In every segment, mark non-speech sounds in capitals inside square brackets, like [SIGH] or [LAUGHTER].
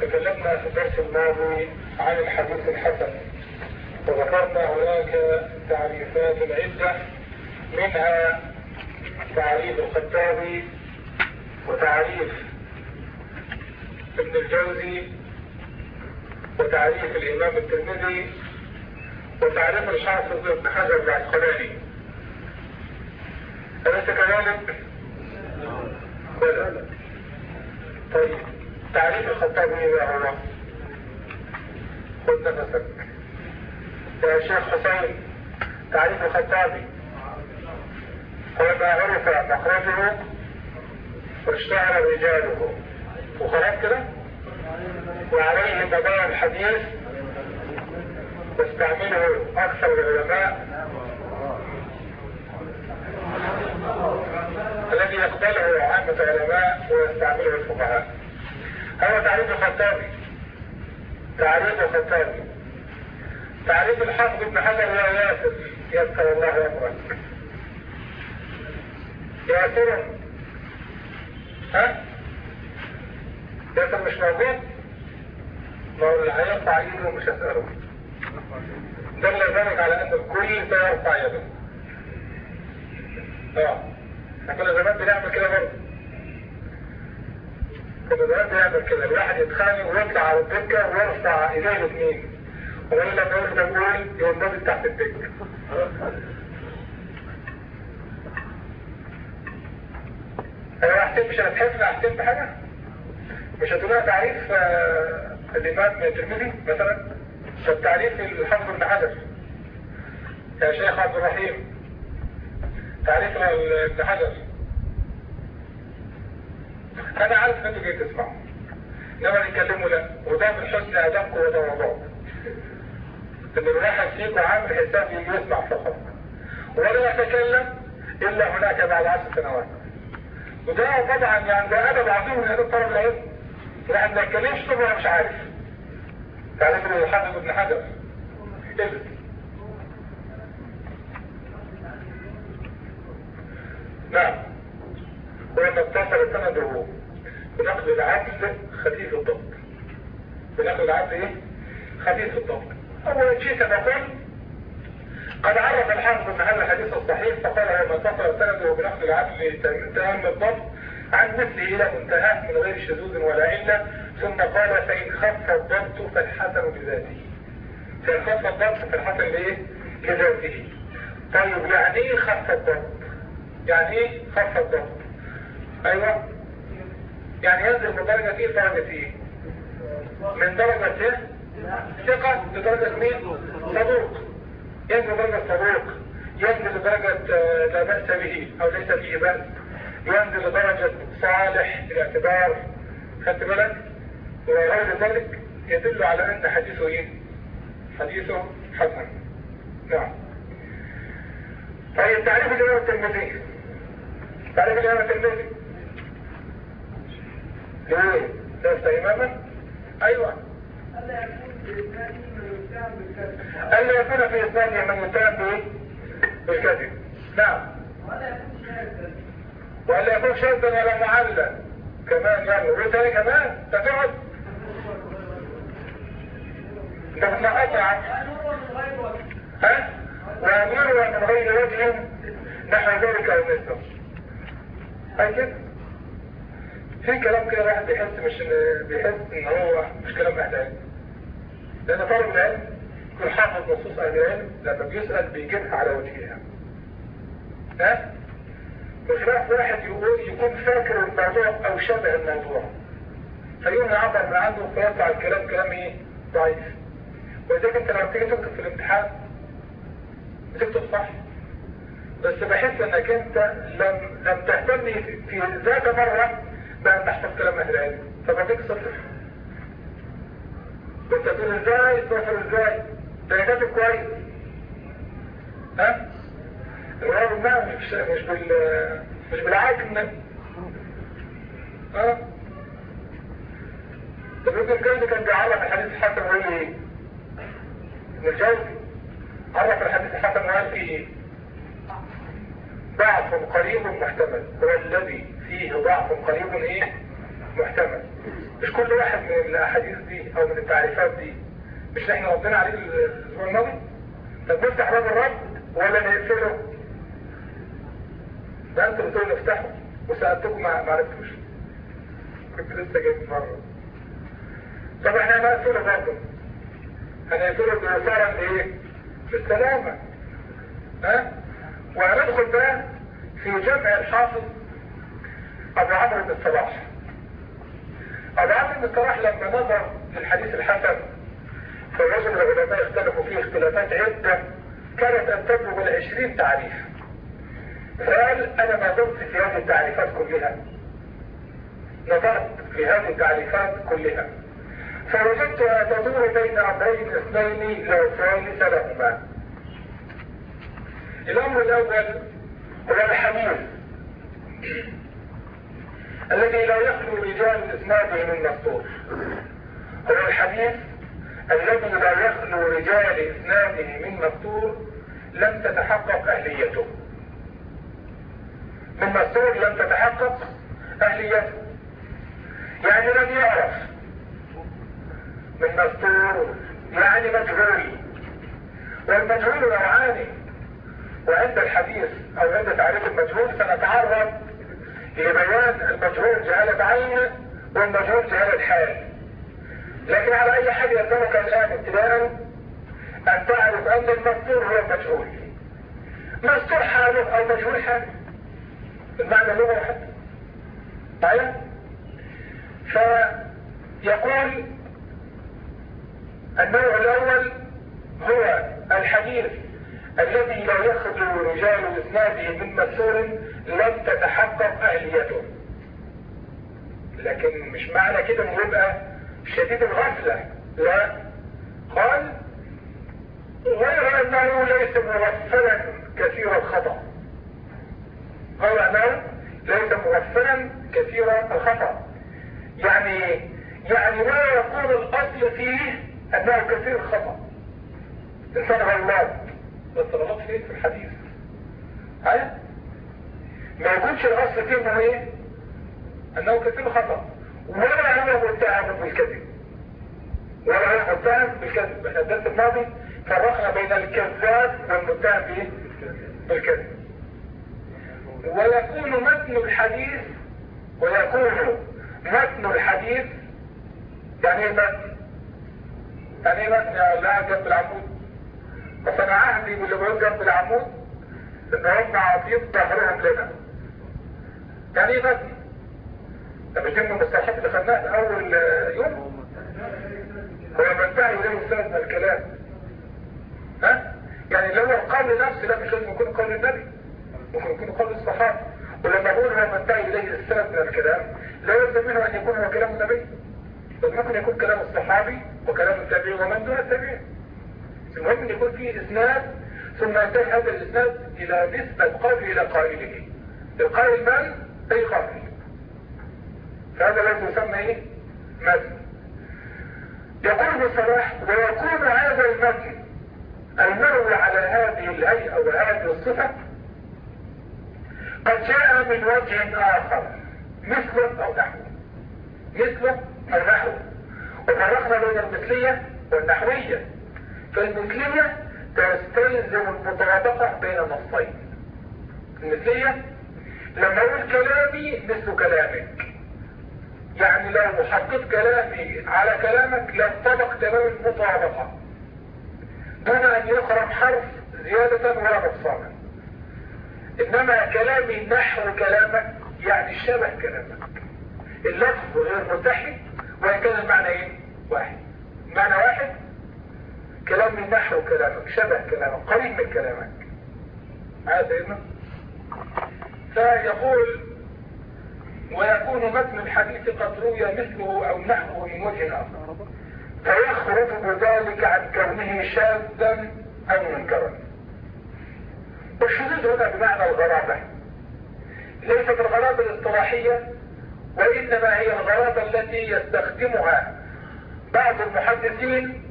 تكلمنا في الدرس الماضي عن الحديث الحسن وذكرنا هناك تعريفات عدة منها تعريف الخطابي وتعريف ابن الجوزي وتعريف الإمام الترمذي وتعريف الحافظ ابن حجر العسقلاني أليس كذلك؟ طيب تعريف الخطابي إيه هو؟ خد نفسك يا شيخ حسين تعريف الخطابي هو ما عرف مخرجه واشتهر رجاله وخلاص كده وعليه مدار الحديث يستعمله أكثر العلماء الذي يقبله عامة العلماء ويستعمله الفقهاء. هذا تعريف الخطابي. تعريف الخطابي. تعريف الحافظ ابن حجر يا ياسر يذكر الله أمرك. ياسر. ها؟ ياسر مش موجود؟ ما هو اللي هيرفع إيده مش هسأله. دل ذلك على أن الكل سيرفع يده. آه. كنا زمان بنعمل كده برضه. كنا زمان بنعمل كده الواحد يتخانق ويطلع على الدكة ويرفع إيديه الاثنين وبعدين لما يقول ده بيقول يقوم نازل تحت الدكة. أنا احسن مش هتحس احسن بحاجة؟ مش هتقولها تعريف آه الامام الترمذي مثلا؟ طب تعريف الحافظ ابن حجر يا شيخ عبد الرحيم. تعريف ابن حجر أنا عارف ان أنتوا جاي تسمعوا إنما يتكلموا لا وده من حسن أدبكم وتواضعكم إن الواحد فيكم عامل حساب يسمع فقط. ولا يتكلم إلا هناك بعد عشر سنوات. وده طبعا يعني ده أدب عظيم من ادب طلب العلم الواحد ما يتكلمش طب مش عارف. تعريف الحافظ ابن حجر نعم ولما اتصل سنده بنقل العدل خفيف الضبط بنقل العدل إيه؟ خفيف الضبط. اول شيء قلت قد عرف الحافظ هذا الحديث الصحيح فقال لما اتصل سنده بنقل العدل تام الضبط عن مثله إلى منتهاه من غير شذوذ ولا عله ثم قال فإن خف الضبط فالحسن بذاته. فإن خف الضبط فالحسن لإيه؟ لذاته. طيب يعني إيه خف الضبط؟ يعني إيه خف الضغط أيوه. يعني ينزل من درجة إيه؟ درجة إيه؟ من درجة ثقة لدرجة مين صدوق ينزل درجة صدوق ينزل لدرجة لا بأس به أو ليس فيه بأس. ينزل لدرجة صالح الاعتبار. خدت بالك؟ وغير ذلك يدل على أن حديثه إيه؟ حديثه حسن. نعم. طيب تعريف الإمام الترمذي. تعريف الإمام الترمذي. ليه لست اماما؟ أيوه. الا يكون في اسناده من يتهم به بالكذب. نعم. ولا يكون شاذا ولا معلا كمان يعني. وثاني كمان تقعد انت بتنقطع ها؟ ويميل من غير وجه. نحو ذلك أو مثله هاي كده في كلام كده واحد بيحس مش بيحس إن هو مش كلام أهل لأن طالب العلم يكون حافظ نصوص أهل العلم لما بيسأل بيجيبها على وجهها. ها؟ بخلاف واحد يقول يكون فاكر الموضوع أو شبه الموضوع. فيقوم يعبر من عنده فيطلع الكلام كلام إيه؟ ضعيف. ولذلك أنت لما تيجي تكتب في الامتحان بتكتب صح. بس بحس إنك أنت لم لم تهتم في ذات مرة بان تحفظ كلام أهل العلم. صفر انت تقول إزاي؟ صفر إزاي؟ ده كاتب كويس. ها؟ الراجل ده مش مش بال مش بالعجن ها؟ طب ابن كان بيعرف الحديث الحسن ويقول إيه؟ ابن الجوزي عرف الحديث الحسن وقال فيه إيه؟ ضعف قريب محتمل هو الذي فيه ضعف قريب إيه؟ محتمل. مش كل واحد من الأحاديث دي أو من التعريفات دي مش إحنا ردينا عليه الأسبوع الماضي طب نفتح باب الرد ولا نقفله؟ ده أنتوا بتقولوا نفتحه وسألتكم ما عرفتوش. كنت لسه جاي مره طب إحنا هنقفله برضه. هنقفله بإثارة إيه؟ بالسلامة ها؟ وهندخل بقى في جمع الحافظ ابو عمرو بن الصلاح ابو عمرو بن الصلاح لما نظر للحديث الحسن فالرجل العلماء اختلفوا فيه اختلافات عدة كانت أن تبلغ العشرين تعريف. فقال أنا ما دمت في هذه التعريفات كلها. نظرت في هذه التعريفات كلها. فوجدتها تدور بين أمرين اثنين لا ثالث لهما الأمر الأول هو الحديث الذي لا يخلو رجال اسناده من مستور هو الحديث الذي لا يخلو رجال اسناده من مستور لم تتحقق أهليته. من مستور لم تتحقق أهليته. يعني لم يعرف. من مستور يعني مجهول. والمجهول نوعان وعند الحديث أو عند تعريف المجهول سنتعرض لبيان المجهول جهالة عين والمجهول جهالة حال لكن على أي حاجة يلزمك الآن ابتداء أن تعرف أن المستور هو المجهول. مستور حاله أو مجهول حاله المعنى اللغة واحد طيب. فيقول النوع الأول هو الحديث الذي لا يخرج رجال إسناده من مسور لم تتحقق أهليته. لكن مش معنى كده إنه يبقى شديد الغفلة. لا. قال غير أنه ليس مغفلا كثير الخطأ. غير أنه ليس مغفلا كثير الخطأ. يعني يعني لا يكون الأصل فيه أنه كثير الخطأ انسان غلط بس غلط فيه في الحديث. ها ما يكونش الأصل فيه انه إيه؟ إنه كثير خطأ. ولا هو متهم بالكذب. ولا هو متهم بالكذب. إحنا الدرس الماضي فرقنا بين الكذاب والمتهم بإيه؟ بالكذب. ويكون متن الحديث ويكون متن الحديث يعني إيه متن؟ يعني إيه متن لا جنب العمود؟ بس أنا عهدي باللي بيقول جنب العمود ان هم عاطين ظهرهم لنا يعني إيه ده مش ضمن المصطلحات اللي خدناها في أول يوم هو منتهي اليه السند من الكلام. ها؟ يعني لو القول نفسه ده مش لازم يكون قول النبي ممكن يكون قول الصحابه ولما أقول هو منتهي إليه السند من الكلام لا يلزم منه أن يكون هو كلام النبي بل ممكن يكون كلام الصحابي وكلام التابعي ومن دون التابعين. المهم إن يكون فيه إسناد ثم ينتهي هذا الإسناد إلى نسبة قول إلى قائله. القائل من أي قائل؟ فهذا لازم يسمى إيه؟ متن يقول ابن صلاح ويكون هذا المتن المروي على هذه الهيئة وهذه الصفة؟ قد جاء من وجه آخر مثله أو نحوه مثله أو نحوه وفرقنا بين المثلية والنحوية. فالمثلية تستلزم المطابقة بين النصين المثلية لما أقول كلامي مثل كلامك. يعني لو حطيت كلامي على كلامك لانطبق تمام المطابقة. دون أن يخرج حرف زيادة ولا نقصانا. إنما كلامي نحو كلامك يعني شبه كلامك. اللفظ غير متحد وان كان المعنى إيه واحد. معنى واحد كلام من نحو كلامك شبه كلامك قريب من كلامك. هذا سيدنا فيقول ويكون متن الحديث قد روي مثله أو نحوه من وجه آخر. فيخرج بذلك عن كونه شاذا أو منكرا. والشذوذ هنا بمعنى الغرابة. ليست الغرابة الاصطلاحية وإنما هي الغرابة التي يستخدمها بعض المحدثين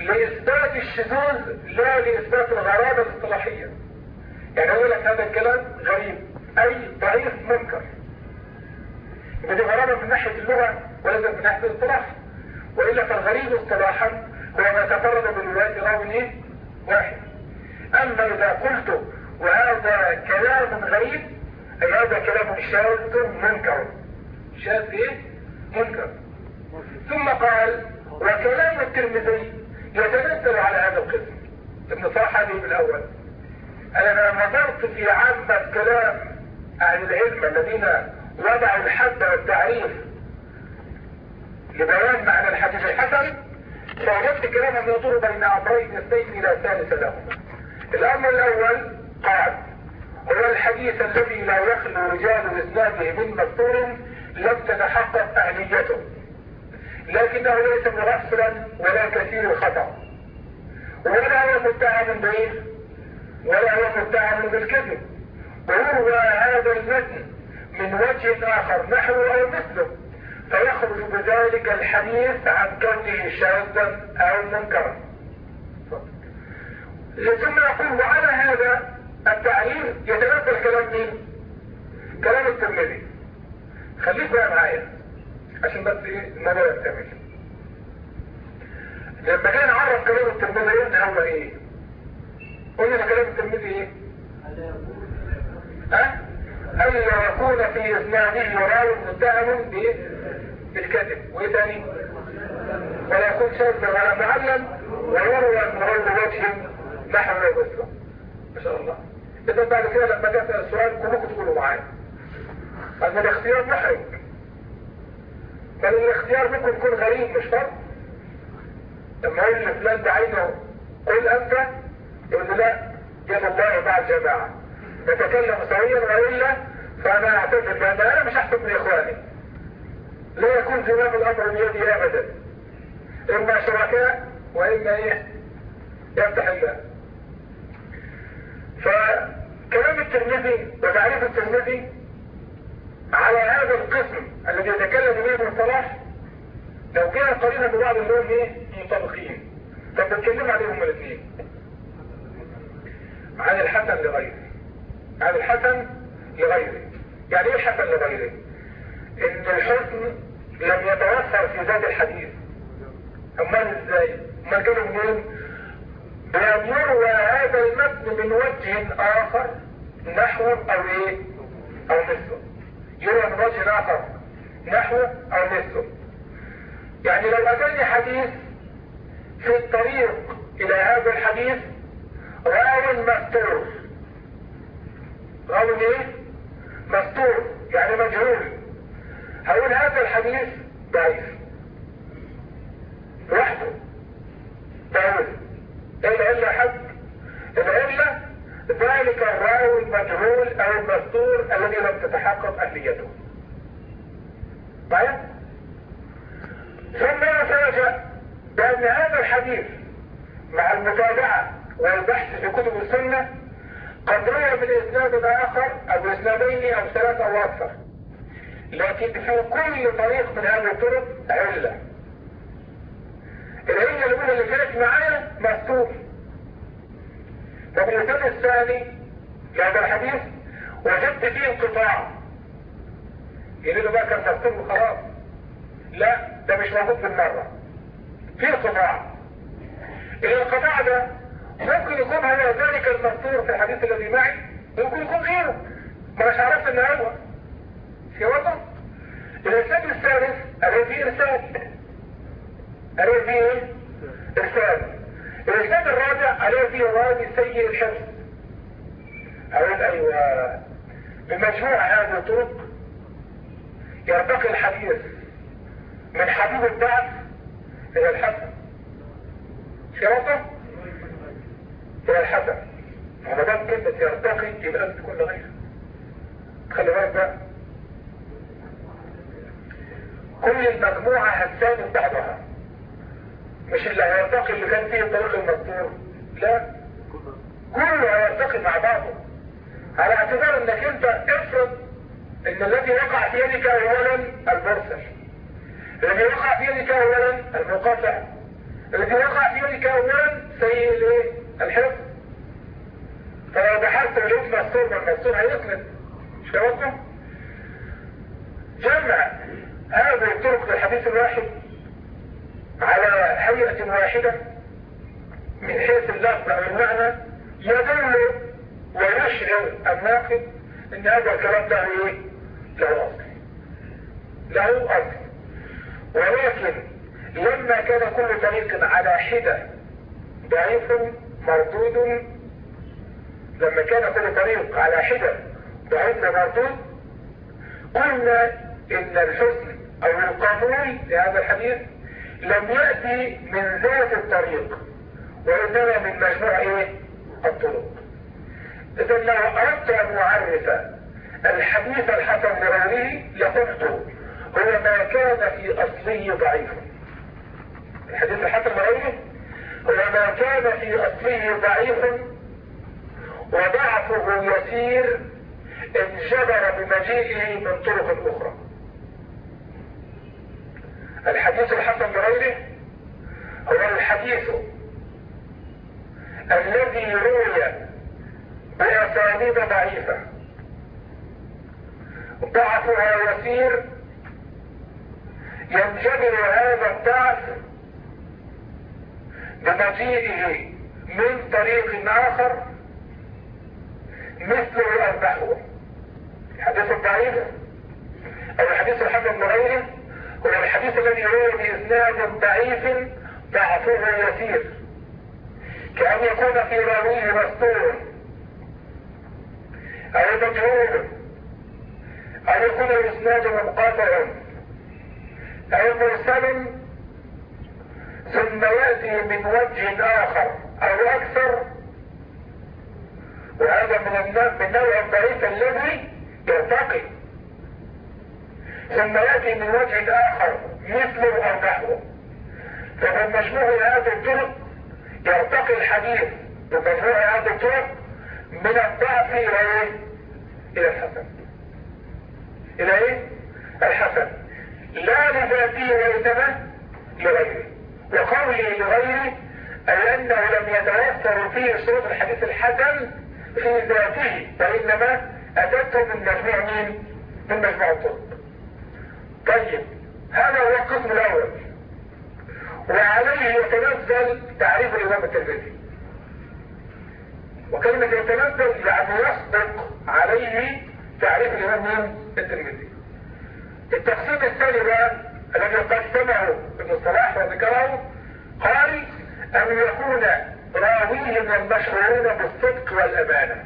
لإثبات الشذوذ لا لإثبات الغرابة الاصطلاحية. يعني أقول لك هذا الكلام غريب. أي ضعيف منكر. بدي غرابة من ناحية اللغة وليس من ناحية الاصطلاح. وإلا فالغريب اصطلاحا هو ما تفرد بالرواية راوي إيه؟ واحد. أما إذا قلت وهذا كلام غريب أي هذا كلام شاذ منكر. شاذ إيه؟ منكر. ثم قال وكلام الترمذي يتنزل على هذا القسم. ابن صلاح هذه بالأول أنا نظرت في عامة كلام أهل العلم الذين وضعوا الحد والتعريف لبيان معنى الحديث الحسن فوجدت كلاما يدور بين أمرين اثنين لا ثالث لهما الأمر الأول قال هو الحديث الذي لا يخلو رجال إسناده من مستور لم تتحقق أهليته. لكنه ليس مغفلا ولا كثير الخطأ. ولا هو متهم بايه ولا هو متهم بالكذب. ويروى هذا المتن من وجه آخر نحو أو مثله. فيخرج بذلك الحديث عن كونه شاذا أو منكرا. ثم يقول وعلى هذا التعليل يتنزل كلام مين؟ كلام الترمذي. خليك بقى معايا. عشان بس إيه الموضوع يكتمل لما جاي نعرف كلام الترمذي قلنا هو إيه؟ قلنا كلام الترمذي إيه؟ ها؟ الا يكون في إسناده راوي متهم بايه بالكذب. وإيه تاني؟ ولا يكون شاذ ولا معلم ويروى من غير وجه نحو ما شاء الله. اذا بعد كده لما جاء السؤال كلكم تقولوا معايا. ان الاختيار محرج. بل الاختيار ممكن يكون غريب مش فرق لما يقول لفلان ده عايزه قل انت يقول له لا يد الله مع الجماعة. نتكلم سويا والا فأنا اعتذر بأن أنا مش أحسن من إخواني. لا يكون زمام الأمر بيدي ابدا. إما شركاء وإما إيه؟ يفتح الله فكلام الترمذي وتعريف الترمذي على هذا القسم الذي يتكلم به ابن صلاح لو كان قرينا ببعض اللي هم إيه مطابقين طب بنتكلم عليهم الاثنين. عن الحسن لغيره. عن الحسن لغيره. يعني إيه الحسن لغيره؟ إن الحسن لم يتوفر في ذات الحديث. أمال إزاي؟ أمال كانوا منين بأن يروى هذا المتن من وجه آخر نحو أو إيه؟ أو مثله من وجه آخر. نحو أو مثله يعني لو أتاني حديث في الطريق إلى هذا الحديث راو مستور. راو إيه؟ مستور يعني مجهول. هقول هذا الحديث ضعيف. لوحده. ضعيف العلة حد العلة ذلك الراوي المجهول أو المستور الذي لم تتحقق أهليته. طيب؟ ثم يتفاجأ بأن هذا الحديث مع المتابعة والبحث في كتب السنة قد روى من اسناد اخر أو إسنادين أو ثلاثة أو أكثر. لكن في كل طريق من هذه الطرق علة. العلة الأولى اللي كانت معايا مستور. طب الإنسان الثاني لهذا الحديث وجدت فيه انقطاع. له بقى كان مستور وخلاص لا ده مش موجود بالمرة في انقطاع. الانقطاع ده ممكن يكون هو ذلك المستور في الحديث الذي معي ممكن يكون غيره. ما مش عرفت ان هو. في وضع. الإنسان الثالث الذي إرسال الذي إرسال الإسناد الرابع فيه راوي سيء الحفظ أقول أيوة. بمجموع هذه الطرق يرتقي الحديث من حبيب الضعف إلى الحسن. شرطه؟ إلى الحسن. وما دام كلمة يرتقي يبقى لازم تكون لغير خلي بالك بقى. كل المجموعة هتساند بعضها. مش اللي هيرتقي اللي كان فيه الطريق المذكور. لا. كله هيرتقي مع بعضه. على اعتبار انك انت افرض ان الذي وقع في يدك اولا المرسل. الذي وقع في يدك اولا المنقطع الذي وقع في يدك اولا سيء الإيه؟ الحفظ. فلو بحثت ولقيت مستور من مستور هيسند مش كده جمع هذه الطرق للحديث الواحد. على هيئة واحدة من حيث اللفظ أو المعنى يدل ويشعر الناقد إن هذا الكلام له إيه له اصل له اصل ولكن لما كان كل طريق على حدة ضعيف مردود لما كان كل طريق على حدة ضعيف مردود قلنا إن الحسن أو القبول لهذا الحديث لم يأتي من ذات الطريق وإنما من مجموع الطرق. اذا لو أردت أن أعرف الحديث الحسن لغيره لقلت هو ما كان في اصله ضعيف. الحديث الحسن لغيره هو ما كان في اصله ضعيف وضعفه يسير انجبر بمجيئه من طرق أخرى. الحديث الحسن لغيره هو الحديث الذي روي بأسانيد ضعيفة. ضعفها يسير ينجبر هذا الضعف بمجيئه من طريق آخر مثله أو نحوه الحديث الضعيف أو الحديث الحسن بغيره هو الحديث الذي روي بإسناد ضعيف ضعفه يسير. كأن يكون في راويه مستور. أو مجهول. أو يكون الإسناد منقطع. أو مرسل. ثم يأتي من وجه آخر أو أكثر. وهذا من من نوع الضعيف الذي يرتقي. ثم يأتي من وجه آخر مثله أو نحوه فمن مجموع هذه الطرق يرتقي الحديث بمجموع هذه الطرق من الضعف إلى إيه؟ إلى الحسن إلى إيه؟ الحسن لا لذاته وإنما لغيره وقولي لغيره أي أنه لم يتوفر فيه شروط الحديث الحسن في ذاته وإنما أتته من مجموع مين؟ من مجموع الطرق طيب هذا هو القسم الأول. وعليه يتنزل تعريف الإمام الترمذي. وكلمة يتنزل يعني يصدق عليه تعريف الإمام الترمذي. التقسيم الثاني بقى الذي قسمه ابن الصلاح وذكره قال أن يكون راويه من المشهورين بالصدق والأمانة؟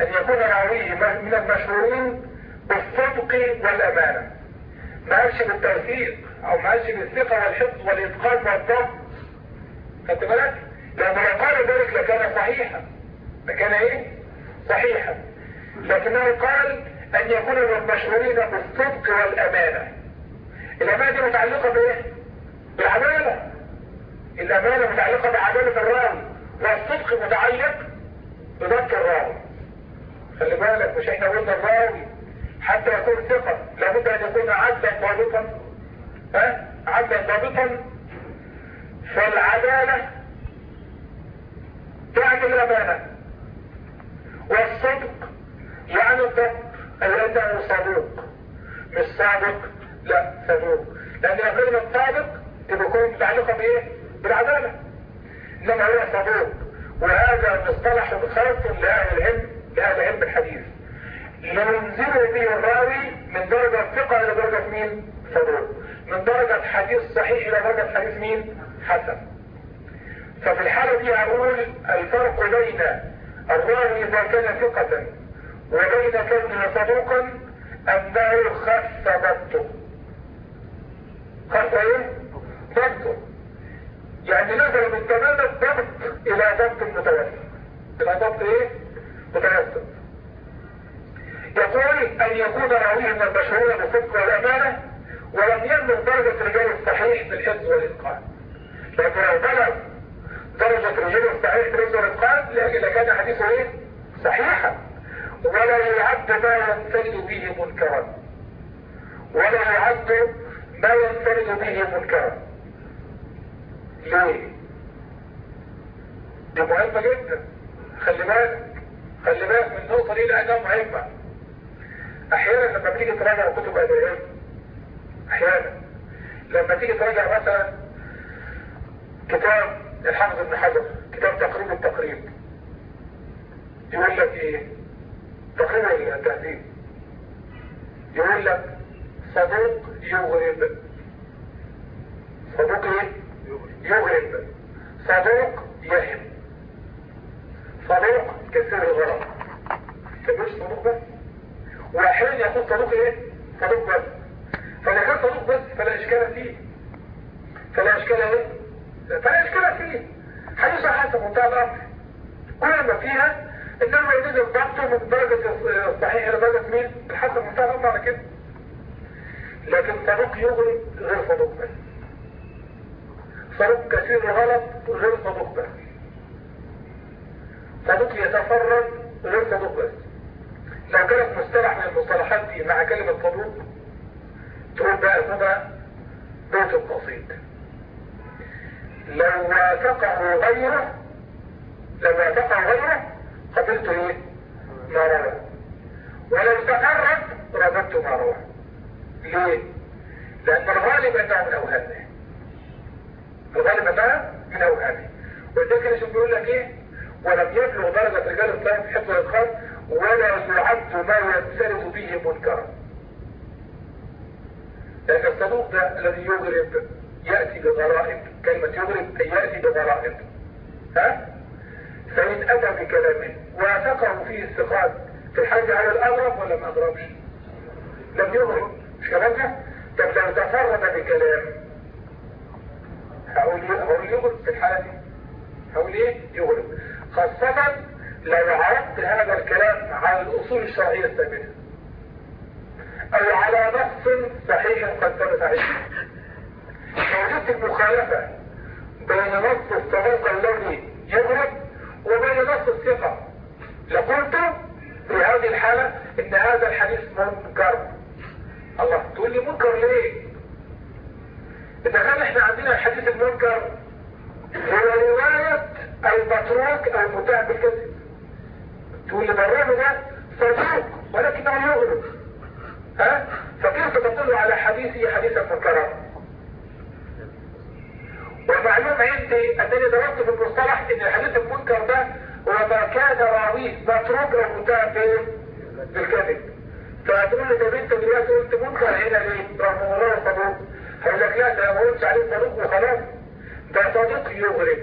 أن يكون راويه من المشهورين بالصدق والأمانة. ما قالش بالتوثيق أو ما قالش بالثقة والحفظ والإتقان والضبط خدت بالك؟ لو قال ذلك لكان صحيحا. لكان إيه؟ صحيحا. لكنه قال أن يكون المشهورين بالصدق والأمانة. الأمانة دي متعلقة بإيه؟ بالعدالة. الأمانة متعلقة بعدالة الراوي. والصدق متعلق بضبط الراوي. خلي بالك مش إحنا قلنا الراوي. حتى يكون ثقة. لابد أن يكون عدلا ضابطا. ها؟ عدلا ضابطا. فالعدالة تعني الأمانة. والصدق يعني الضبط. أنه صادق مش صادق؟ لا صدوق. لأن كلمة صادق تكون متعلقة بإيه؟ بالعدالة. إنما هو صدوق. وهذا مصطلح خاص لأهل العلم لأهل علم الحديث. ينزل به الراوي من درجة ثقة إلى درجة مين؟ صدوق من درجة حديث صحيح إلى درجة حديث مين؟ حسن ففي الحالة دي هقول الفرق بين الراوي إذا كان ثقة وبين كونه صدوقا أنه خف ضبطه خف إيه؟ ضبطه يعني نزل من تمام الضبط إلى ضبط متوسط إلى ضبط إيه؟ متوسط يقول أن يكون راويه من المشهور بالصدق والأمانة ولم يبلغ درجة رجال الصحيح بالحفظ والإتقان. لكن لو بلغ درجة رجال الصحيح بالحفظ والإتقان لكان حديثه إيه؟ صحيحا. ولا يعد ما ينفرد به منكرا. ولا يعد ما ينفرد به منكرا. ليه؟ دي مهمة جدا. خلي بالك. خلي بالك من النقطة دي لأنها مهمة. أحيانا لما تيجي تراجع كتب أدبية أحيانا. لما تيجي تراجع مثلا كتاب الحافظ ابن حجر كتاب تقريب التقريب. يقول لك إيه؟ تقريب التهذيب يقول لك صدوق يغرب. صدوق إيه؟ يغرب. صدوق يهم. صدوق كثير الغرب. مش صدوق بس واحيانا يكون صدوق إيه؟ صدوق بس. فاذا كان صدوق بس فلا إشكال فيه. فلا إشكال إيه؟ فلا إشكال فيه. حديث حسب منتهى الامر كل ما فيها إنما يجوز الضبط من درجة الصحيح إلى درجة مين؟ الحسن منتهى الامر على كده. لكن صدوق يغري غير صدوق بس. صدوق كثير الغلط غير صدوق بس. صدوق يتفرد غير صدوق بس. لو كانت مصطلح من المصطلحات دي مع كلمة صدوق تقول بقى هنا بيت القصيد. لو وافقه غيره لو وافقه غيره قبلت إيه؟ ما روى. ولو تقرب رددت ما روى. ليه؟ لأن الغالب أنه من أوهامه. الغالب أنه من أوهامه. والذكر شو بيقول لك إيه؟ ولم يبلغ درجة رجال الطيب في حفظ الإتقان ولا يعد ما ينسرد به منكرا. لأن الصدوق ده الذي يغرب يأتي بغرائب. كلمة يغرب أي يأتي بغرائب. ها؟ فإن أتى بكلام وافقه فيه الثقات في الحج على الأغرب ولا ما أغربش؟ لم يغرب. مش كلام ده طب لو تفرد بكلام هقول يغرب في الحالة دي. هقول إيه؟ يغرب. خاصة لو عرضت هذا الكلام على الأصول الشرعية الثابتة. أو على نص صحيح قد ثبت عليه وجدت المخالفة بين نص الصدوق الذي يغرب وبين نص الثقة. لقلت في هذه الحالة إن هذا الحديث منكر. الله تقول لي منكر ليه؟ إذا كان إحنا عندنا الحديث المنكر هو رواية المتروك المتهم بالكذب. تقول لي بالرغم ده صدوق ولكنه يغرب ها؟ فكيف تقول على حديثي حديثا منكرا ومعلوم عندي انني درست في المصطلح إن الحديث المنكر ده هو ما كان راويه متروك أو متهم بالكذب. فهتقول لي طب انت دلوقتي قلت منكر هنا ليه؟ رغم الله صدوق هقول لك لا ده ما قلتش عليه صدوق وخلاص. ده صدوق يغرب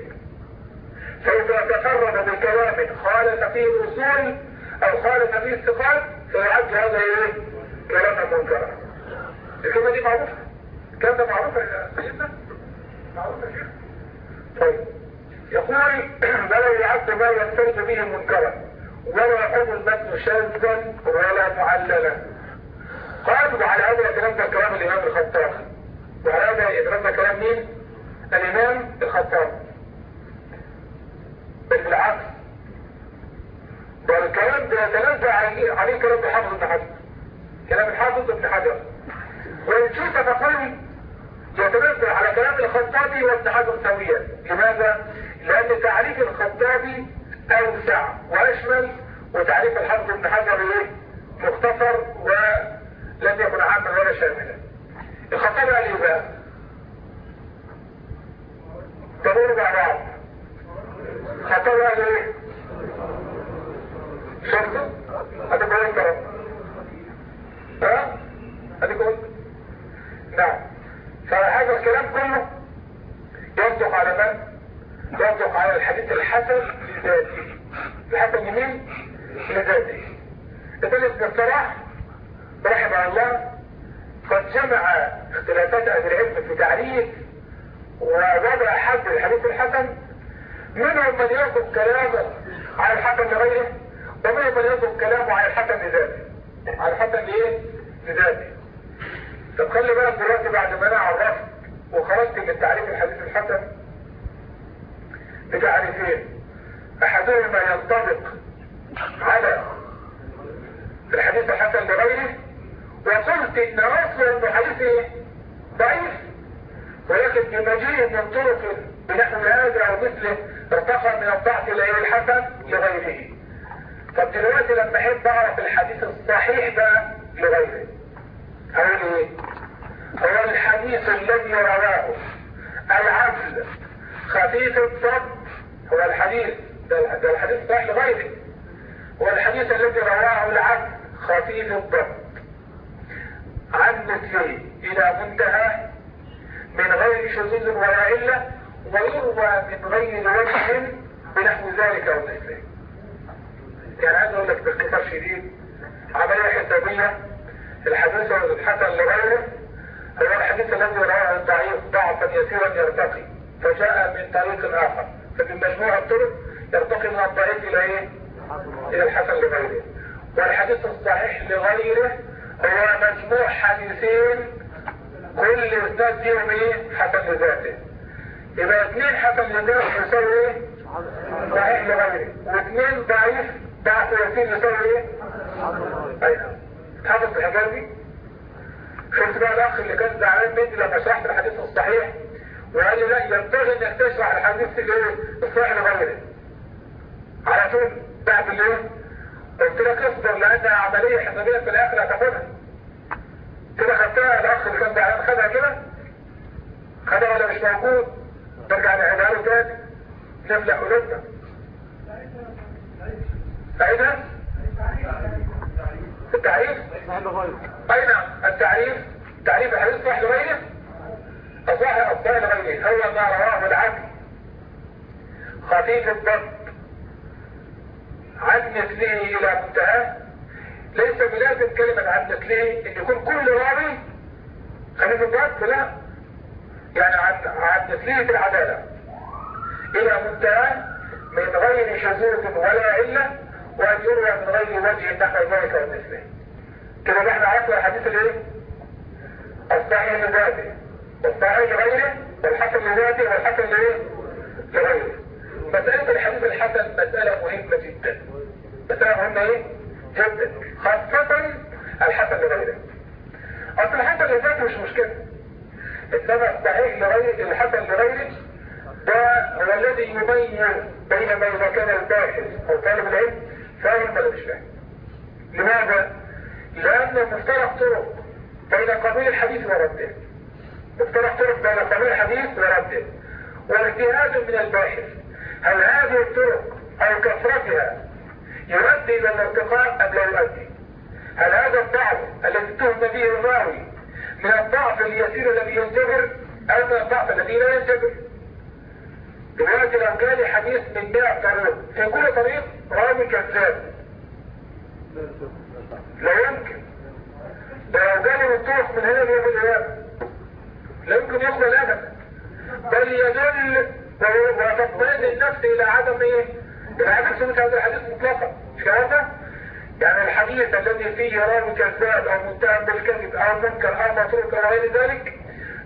فإذا تقرب بكلام خالف فيه الأصول أو خالف فيه الثقات فيعد هذا إيه؟ كلاما منكرا. الكلمة دي معروفة؟ الكلام ده معروف يا سيدنا؟ معروف يا شيخ؟ طيب يقول ولا يعد ما ينفرد به منكرا ولا يكون المتن شاذا ولا معللا. قالوا على هذا ده كلام الإمام الخطابي. وعلى هذا ده كلام مين؟ الإمام الخطابي. بل بالعكس ده الكلام ده يتنزع عليه, عليه كلام الحافظ ابن حجر كلام الحافظ ابن حجر. وإن شئت فقل يتنزع على كلام الخطابي وابن حجر سويا. لماذا؟ لأن تعريف الخطابي أوسع وأشمل وتعريف الحافظ ابن حجر إيه؟ مختصر ولم يكن عاما ولا شاملا. الخطابي قال إيه بقى؟ تمر مع بعض. خطر قال إيه شرطه هذا كلام كلام ها؟ هذا كلام نعم. فهذا الكلام كله يصدق على من؟ يصدق على الحديث الحسن لذاته الحسن لمين لذاته ابن الصلاح رحمه الله قد جمع اختلافات أهل العلم في تعريف ووضع حد الحديث الحسن منهم من يصف كلامه على الحسن لغيره ومنهم من يصف كلامه على الحسن لذاته على الحسن لايه؟ لذاته طب خلي بالك دلوقتي بعد ما أنا عرفت وخرجت من تعريف الحديث الحسن بتعريفين أحدهما ينطبق على الحديث الحسن لغيره وقلت إن أصل انه حديث إيه؟ ضعيف ولكن بمجيء من طرق بنحو هذا أو مثله ارتقى من الضعف إلى الحسن لغيره. طب دلوقتي لما احب اعرف الحديث الصحيح بقى لغيره. هقول إيه؟ هو الحديث الذي رواه. العدل. خفيف الضبط هو الحديث. ده, ده الحديث صحيح لغيره. هو الحديث الذي رواه العدل. خفيف الضبط عن مثله إلى منتهى من غير شذوذ ولا علة ويروى من غير وجه بنحو ذلك أو مثله يعني عايز أقول لك باختصار شديد عملية حسابية الحديث الحسن لغيره هو الحديث الذي رواه الضعيف ضعفا يسيرا يرتقي. فجاء من طريق آخر. فمن مجموع الطرق يرتقي من الضعيف إلى إيه؟ إلى الحسن لغيره والحديث الصحيح لغيره هو مجموع حديثين كل اسناد فيهم إيه؟ حسن لذاته يبقى اثنين حسن لذاته يساوي إيه؟ صحيح لغيره واثنين ضعيف ضعف يسير يساوي إيه؟ أيوه حافظ الحاجات دي؟ شفت بقى الأخ اللي كان زعلان مني لما شرحت الحديث الصحيح وقال لي لا ينبغي انك تشرح الحديث الايه؟ الصحيح لغيره على طول بعد الايه؟ قلت لك اصبر لانها عملية حسابية في الآخر هتاخدها كده خدتها الأخ اللي كان زعلان خدها كده خدها ولا مش موجود نرجع نعيدها له تاني نملأ قلوبنا سعيدها التعريف؟ نعم التعريف؟ تعريف الحديث صح لغيره؟ الصحيح الصحيح لغيره. هو ما رواه العدل خفيف الضبط. عن مثله إلى منتهى. ليس بلازم كلمة عن مثله إن يكون كل راوي خفيف الضبط؟ لا. يعني عن عن في العدالة. إلى منتهى من غير شذوذ ولا علة وأن يروى من غير وجه نحو ذلك ومثله. كده إحنا عرفنا الحديث الإيه؟ الصحيح لذاته. والصحيح لغيره والحسن لذاته والحسن لإيه؟ لغيره. مسألة الحديث الحسن مسألة مهمة جدا. مسألة مهمة إيه؟ جدا. خاصة الحسن لغيره. أصل الحسن لذاته مش مشكلة. انما الصحيح لغيره الحسن لغيره ده هو الذي يميز بين ما إذا كان الباحث أو طالب العلم فاهم ولا مش فاهم. لماذا؟ لأن مفترق طرق بين قبيل الحديث ورده. مفترق طرق بين قبيل الحديث ورده. واجتهاد من الباحث. هل هذه الطرق أو كثرتها يؤدي إلى الارتقاء أم لا يؤدي هل هذا الضعف الذي اتهم به الراوي من الضعف اليسير الذي ينجبر أو من الضعف الذي لا ينجبر دلوقتي لو جالي حديث من 100 طريق في كل طريق راوي كذاب. لا يمكن. ده لو جالي مفتوح من هنا ليوم القيامة لا يمكن يقبل ابدا بل يدل وتطمئن النفس إلى عدم إيه؟ عدم ثبوت هذا الحديث مطلقا. مش هذا؟ يعني الحديث الذي فيه راوي كذاب أو متهم بالكذب أو منكر أو متروك أو غير ذلك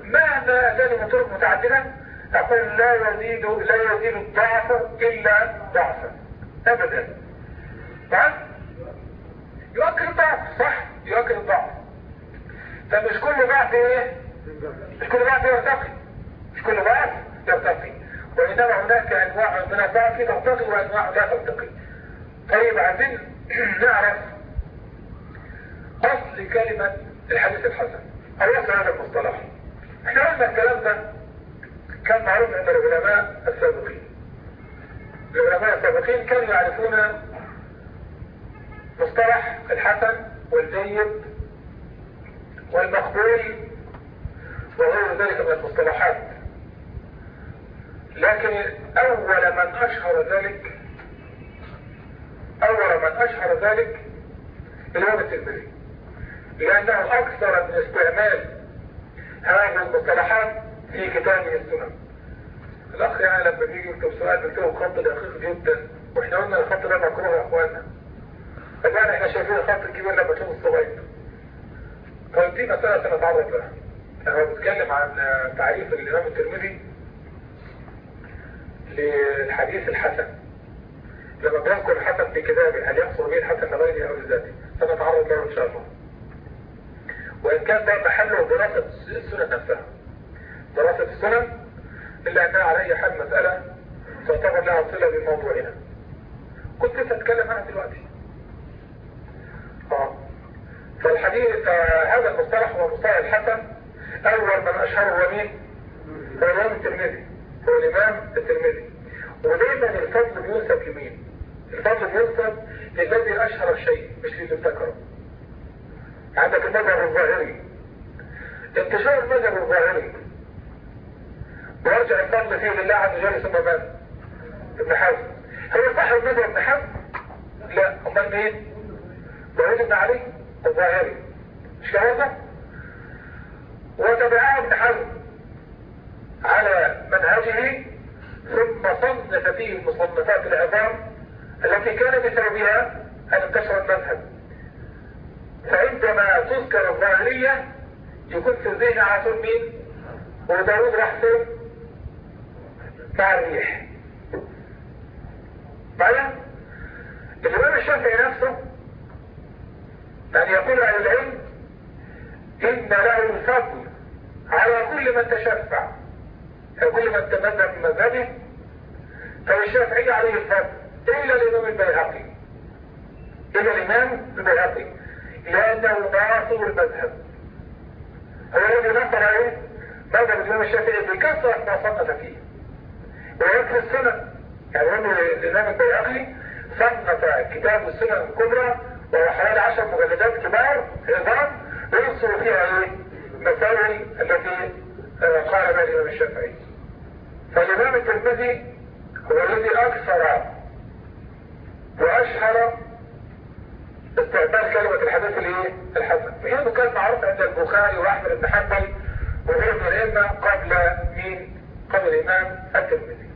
مهما اتاني من طرق متعددة؟ أقول لا يزيد لا يزيد الضعف إلا ضعفا ابدا. تمام؟ يؤكد الضعف صح؟ يؤكد الضعف. فمش كل ضعف إيه؟ مش كل ضعف يرتقي. مش كل ضعف يرتقي. وإنما هناك أنواع من الضعف ترتقي وأنواع لا ترتقي. طيب عايزين نعرف أصل كلمة الحديث الحسن. أو اصل هذا المصطلح؟ إحنا قلنا الكلام ده كان معروف عند العلماء السابقين. العلماء السابقين كانوا يعرفون مصطلح الحسن والجيد والمقبول وغير ذلك من المصطلحات. لكن أول من أشهر ذلك أول من أشهر ذلك الامام الترمذي لأنه أكثر من استعمال هذه المصطلحات في كتابه السنن. الأخ يعني لما بيجي يكتب سؤال بيكتبه خط دقيق جدا وإحنا قلنا الخط ده مكروه يا اخوانا طبعا إحنا شايفين الخط الكبير لما تشوف الصغير. فدي مسألة سنتعرض لها. أنا بتكلم عن تعريف الإمام الترمذي للحديث الحسن. لما بنقل حسن في كتابه هل يحصل به الحسن لغيره أو لذاته؟ سنتعرض له إن شاء الله. وإن كان ده محله دراسة السنة نفسها. دراسة السنن الا انها على اي حال مسألة تعتبر لها صلة بموضوعنا. كنت لسه عنها دلوقتي. آه فالحديث آه هذا المصطلح هو مصطلح الحسن أول من أشهره مين؟ هو الإمام الترمذي هو الإمام الترمذي ودايما الفضل بينسب لمين؟ الفضل بينسب للذي أشهر الشيء مش للي ابتكره عندك المذهب الظاهري. انتشار المذهب الظاهري. ويرجع الفضل فيه لله عز وجل ثم؟ ابن حزم. هو صاحب مذهب ابن حزم؟ لا. أمال مين؟ داود بن علي الظاهري. مش كده وتبعه ابن حزم على منهجه ثم صنف فيه المصنفات العظام التي كان بسببها ان انتشر المذهب فعندما تذكر الظاهرية يكون في الذهن على طول مين؟ وداود راح فين؟ مع الريح بعدين الإمام الشافعي نفسه أن يقول أهل العلم إن له الفضل على كل من تشفع كل من تمذهب من مذهبه فالشافعي عليه الفضل إلا الإمام البيهقي. إلا الإمام البيهقي. لأنه ناصر المذهب. هو الذي نصر إيه؟ مذهب الإمام الشافعي بكثرة ما صنف فيه. ويكفي السنن. يعني الإمام البيهقي صنف كتاب السنن الكبرى وهو حوالي عشر مجلدات كبار عظام ينصر فيها إيه؟ المسائل التي قال بها الإمام الشافعي. فالإمام الترمذي هو الذي أكثر وأشهر استعمال كلمة الحديث الايه؟ الحسن وهي كان معروف عند البخاري وأحمد بن حنبل وغيره من الأئمة قبل مين؟ قبل الإمام الترمذي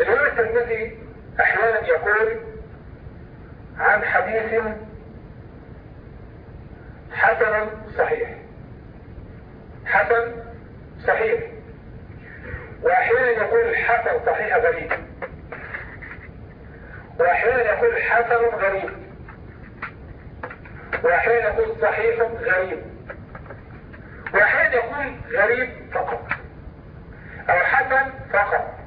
الإمام الترمذي أحيانا يقول عن حديث حسن صحيح حسن صحيح وأحيانا يقول حسن صحيح غريب وأحيانا يقول حسن غريب. وأحيانا يقول صحيح غريب. وأحيانا يقول غريب فقط. أو حسن فقط.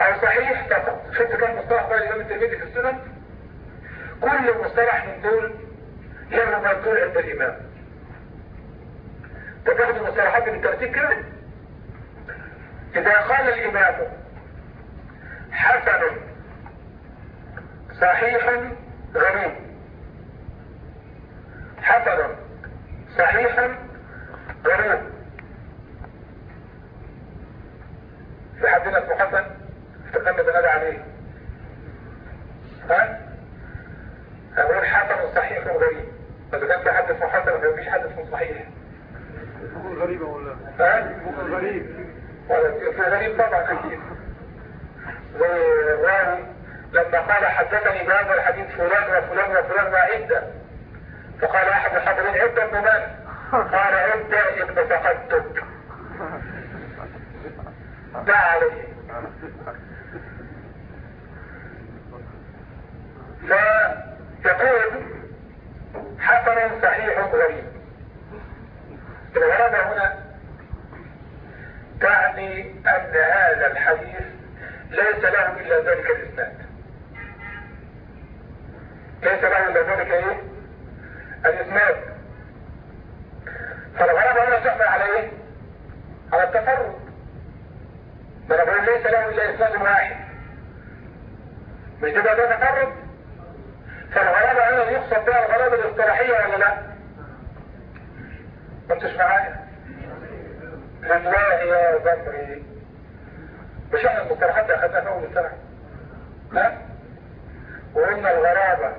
أو صحيح فقط. شفت كم مصطلح بقى الإمام الترمذي في السنن؟ كل مصطلح من دول له مردود عند الإمام. تاخد المصطلحات بالترتيب كده؟ إذا قال الإمام حسن صحيح غريب. حسن صحيح غريب. في حدنا اسمه حسن افتكرنا بنادى عليه. ها؟ أقول حسن صحيح غريب فاذا كان في حد اسمه حسن ما فيش حد اسمه صحيح. ممكن غريبة ولا ها؟ ممكن غريب. ولا في غريب طبعا. أكيد زي الراوي لما قال حدثني بهذا الحديث فلان وفلان وفلان وعدة فقال أحد الحاضرين عدة ابن من؟ قال عدة ابن فقدتك دعا عليه. فيقول حسن صحيح غريب. الغرابة هنا تعني أن هذا الحديث ليس له إلا ذلك الإسناد. ليس له إلا ذلك إيه؟ الإسناد فالغرابة هنا تحمل على إيه؟ على التفرد ما أنا بقول ليس له إلا إسناد واحد مش ده ده تفرد فالغرابة هنا يقصد بها الغرابة الاصطلاحية ولا لا؟ ما أنتش معايا؟ لله يا ذكري مش إحنا المصطلحات اخذناها في أول السنة ها؟ وقلنا الغرابة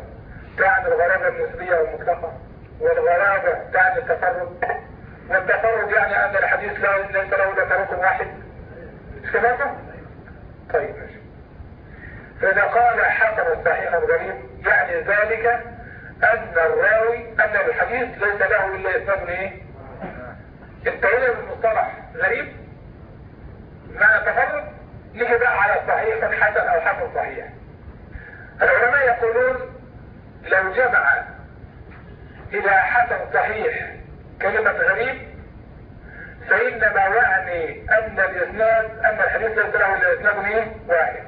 تعني الغرابة النسبية والمطلقة والغرابة تعني التفرد والتفرد يعني أن الحديث لا ليس له الا طريق واحد مش كده؟ طيب ماشي. فإذا قال حسن صحيح غريب يعني ذلك أن الراوي أن الحديث ليس له إلا إسناد إيه؟ انتهينا بالمصطلح غريب. مع تفرد نيجي بقى على صحيح حسن أو حسن صحيح. العلماء يقولون لو جمع إلى حسن صحيح كلمة غريب فإنما يعني أن الإسناد أن الحديث ليس له إلا إسناد إيه؟ واحد.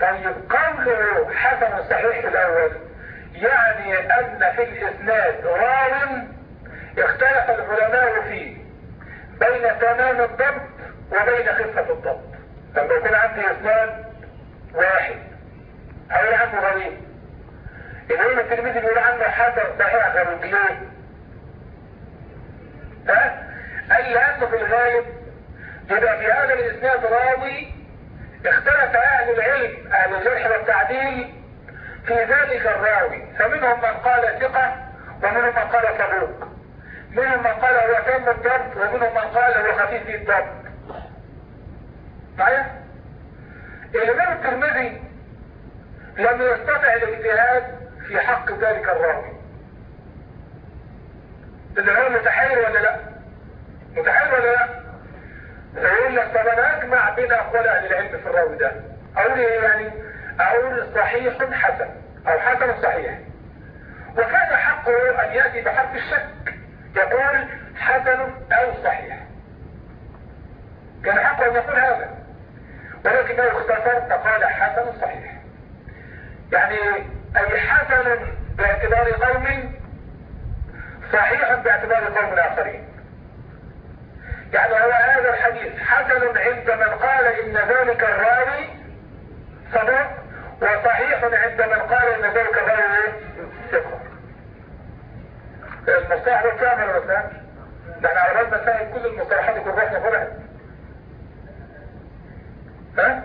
طيب قوله حسن صحيح في الأول يعني أن في الإسناد راو اختلف العلماء فيه بين تمام الضبط وبين خفة الضبط. لما يكون عندي إسناد واحد هقول عنه غريب؟ الامام الترمذي بيقول عنه حسن صحيح غريب ليه؟ ها؟ قال لأنه في الغالب يبقى في هذا الإسناد راوي اختلف أهل العلم أهل الجرح والتعديل في ذلك الراوي فمنهم من قال ثقة ومنهم من قال صدوق منهم من قال هو تم الضبط ومنهم من قال هو خفيف الضبط معايا؟ الإمام الترمذي لم يستطع الاجتهاد في حق ذلك الراوي. هو متحير ولا لا؟ متحير ولا لا؟ فيقول لك طب أنا أجمع بين أقوال أهل العلم في الراوي ده. أقول إيه يعني؟ أقول صحيح حسن أو حسن صحيح. وكان حقه أن يأتي بحرف الشك. يقول حسن أو صحيح. كان حقه أن يقول هذا. ولكنه اختصر فقال حسن صحيح. يعني أي حسن باعتبار قوم صحيح باعتبار قوم آخرين. يعني هو هذا الحديث حسن عند من قال إن ذلك الراوي صدق وصحيح عند من قال إن ذلك الراوي ثقه المصطلح ده كامل ولا لا؟ ده إحنا نسهل كل المصطلحات يكون رحنا فرعت ها؟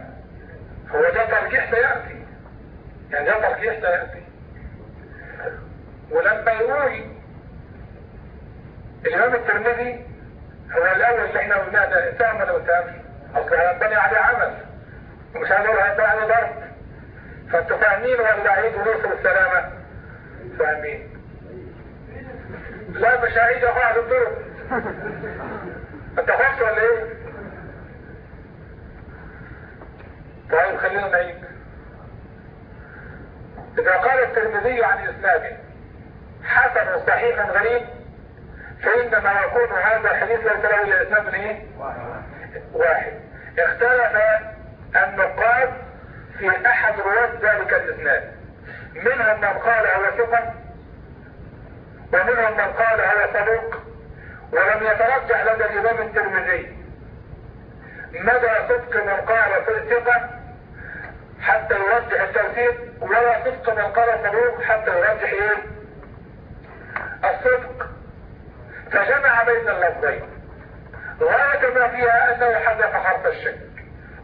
هو ده ترجيح سيأتي ولما يقول الإمام الترمذي هو الأول اللي إحنا قلناه ده ما اتهمش؟ أصل هينبني عليه عمل ومش هنقول هينبني عليه ضرب فانتوا فاهمين ولا عيد ونوصل السلامة؟ فاهمين لا مش هعيد يا اخويا الضرب انت خفت ولا إيه؟ طيب خلينا نعيد إذا قال الترمذي عن إسناده حسن صحيح غريب فإنما يكون هذا الحديث ليس له إلا إسناد إيه؟ واحد. اختلف النقاد في أحد رواة ذلك الإسناد. منهم من قال هو ثقة ومنهم من قال هو صدوق ولم يترجح لدى الإمام الترمذي. مدى صدق من قال في الثقة حتى يرجح التوثيق ولا صدق من قال صدوق حتى يرجح إيه الصدق فجمع بين اللفظين. غاية ما فيها أنه حذف حرف الشك.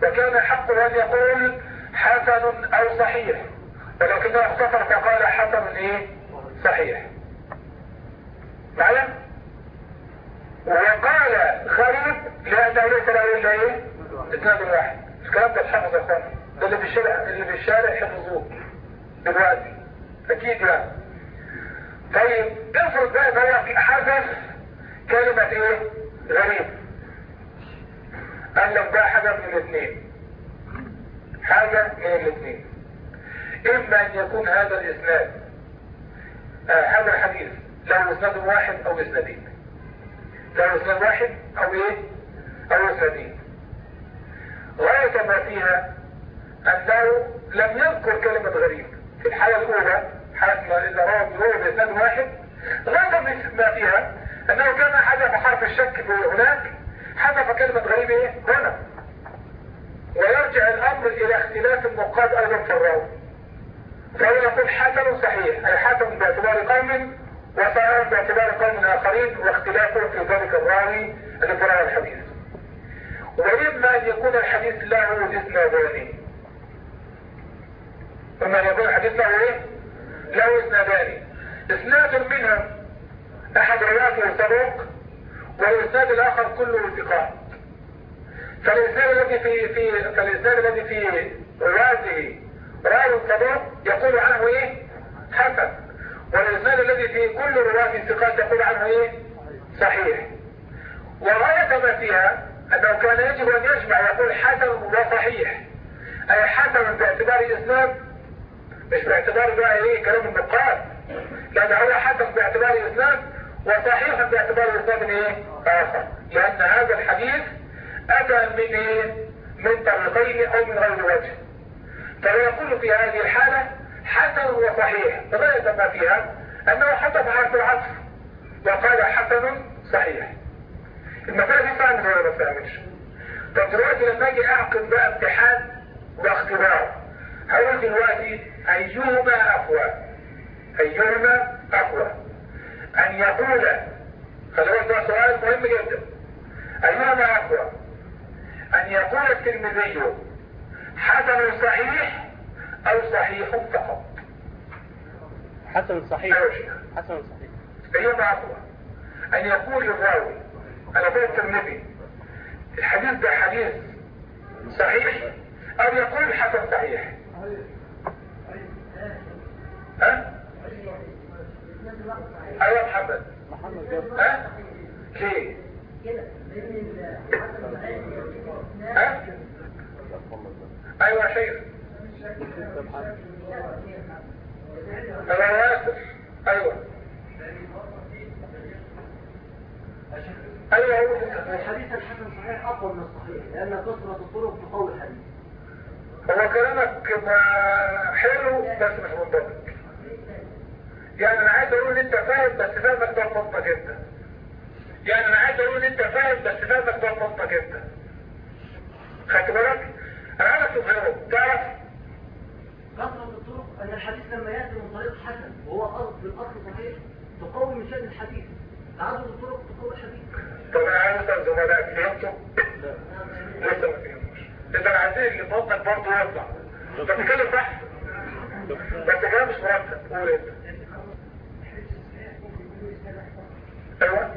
وكان حقه ان يقول حسن أو صحيح. ولكنه اختصر فقال حسن إيه؟ صحيح. معلم؟ وقال غريب لأنه ليس له إلا إيه؟ إثنان واحد. الكلام ده اتحفظ يا اخوانا ده اللي في الشارع اللي في الشارع حفظوه دلوقتي أكيد يعني. طيب افرض بقى إن هو حذف كلمة إيه؟ غريب. قال لك ده حاجة من الاثنين حاجة من الاثنين إما أن يكون هذا الإسناد آه هذا الحديث له إسناد واحد أو إسنادين. له إسناد واحد أو إيه؟ أو إسنادين. غاية ما فيها أنه لم يذكر كلمة غريب. في الحالة الأولى حالة إذا روى بروح باسناد واحد غاية ما فيها أنه كان حذف حرف الشك هناك حذف كلمة غريب إيه؟ هنا. ويرجع الأمر إلى اختلاف النقاد أيضا في الراوي فهو يقول حسن صحيح اي حسن باعتبار قوم وصحيح باعتبار قوم آخرين واختلافهم في ذلك الراوي الذي الحديث. وإما أن يكون الحديث له إسنادان أن يكون الحديث له إيه؟ له إسنادان إسناد منها أحد رواته صدوق والإسناد الآخر كله ثقات فالإسناد الذي في في فالإسناد الذي في رواته راوي صدوق يقول عنه إيه؟ حسن والإسناد الذي في كل رواته ثقات يقول عنه إيه؟ صحيح وغاية ما فيها أنه كان يجب أن يجمع يقول حسن وصحيح أي حسن باعتبار الإسناد مش باعتبار بقى إيه كلام النقاد لأن هو حسن باعتبار الاسناد وصحيح باعتبار الاسناد إيه؟ آخر. لأن هذا الحديث أتى من إيه؟ من طريقين أو من غير وجه. فهو يقول في هذه الحالة حسن وصحيح. فغاية ما فيها أنه حدث حرف العطف وقال حسن صحيح. المسألة دي فهمت ولا ما؟ طب دلوقتي لما أجي اعقد بقى امتحان واختبار هقول دلوقتي أيهما أقوى؟ أيهما أقوى؟ أن يقول ده سؤال مهم جدا. أيهما أقوى؟ أن يقول الترمذي حسن صحيح أو صحيح فقط؟ حسن صحيح. أيوة. حسن صحيح. أيهما أقوى؟ أن يقول الراوي أنا قلت الترمذي الحديث ده حديث صحيح أو يقول حسن صحيح؟ ها؟ أيوه محمد. محمد ها؟ ليه؟ ها؟ أيوه شيخ. يا ياسر أيوه. أيوه الحديث الحسن صحيح اقوى من الصحيح لأن كثرة الطرق تقوي الحديث هو كلامك حلو بس مش منضبط يعني أنا عايز أقول إن أنت فاهم بس فاهمك ده جدا. يعني أنا عايز أقول إن أنت فاهم بس فاهمك ده جدا. خدت بالك؟ أنا عايزك تظهره تعرف؟ كثره الطرق أن الحديث لما يأتي من طريق حسن وهو اصل الاصل صحيح تقوي من شان الحديث. تعدد الطرق تقوي الحديث؟ طب أنا عايز أسأل زملائك فهمتوا لسه ما فهموش إذا عايزين اللي فضلك برضه يطلع. أنت بتتكلم صح؟ بس كلام مش مرتب. قول أنت. أيوه.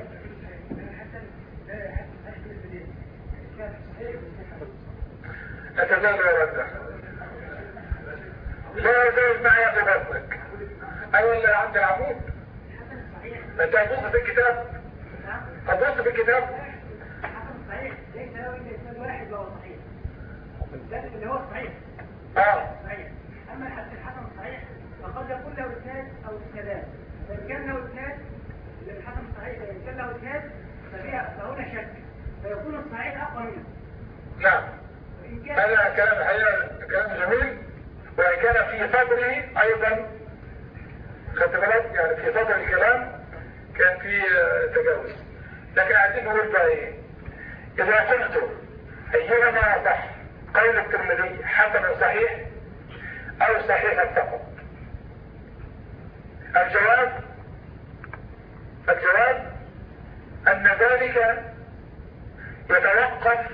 أتزال يا رجل. لا يزال معي في بطنك أيوه اللي عند العمود. أنت هتبص في الكتاب؟ هتبص في الكتاب؟ صحيح ليس الا اسناد واحد وهو صحيح اللي هو صحيح آه اما الحديث الحسن فقد يكون له اسناد أو اسنادان فإن كان للحسن الصحيح فان كان له اسناد ففيها فهنا شك فيكون الصحيح أقوى منه. نعم. هذا كلام الحقيقة كلام جميل. وإن كان في صدره أيضا خدت بالك؟ يعني في صدر الكلام كان في آه، تجاوز. لكن عايزين نقول بقى إيه إذا قلت أيهما صح قول الترمذي حسن صحيح أو صحيح فقط الجواب الجواب أن ذلك يتوقف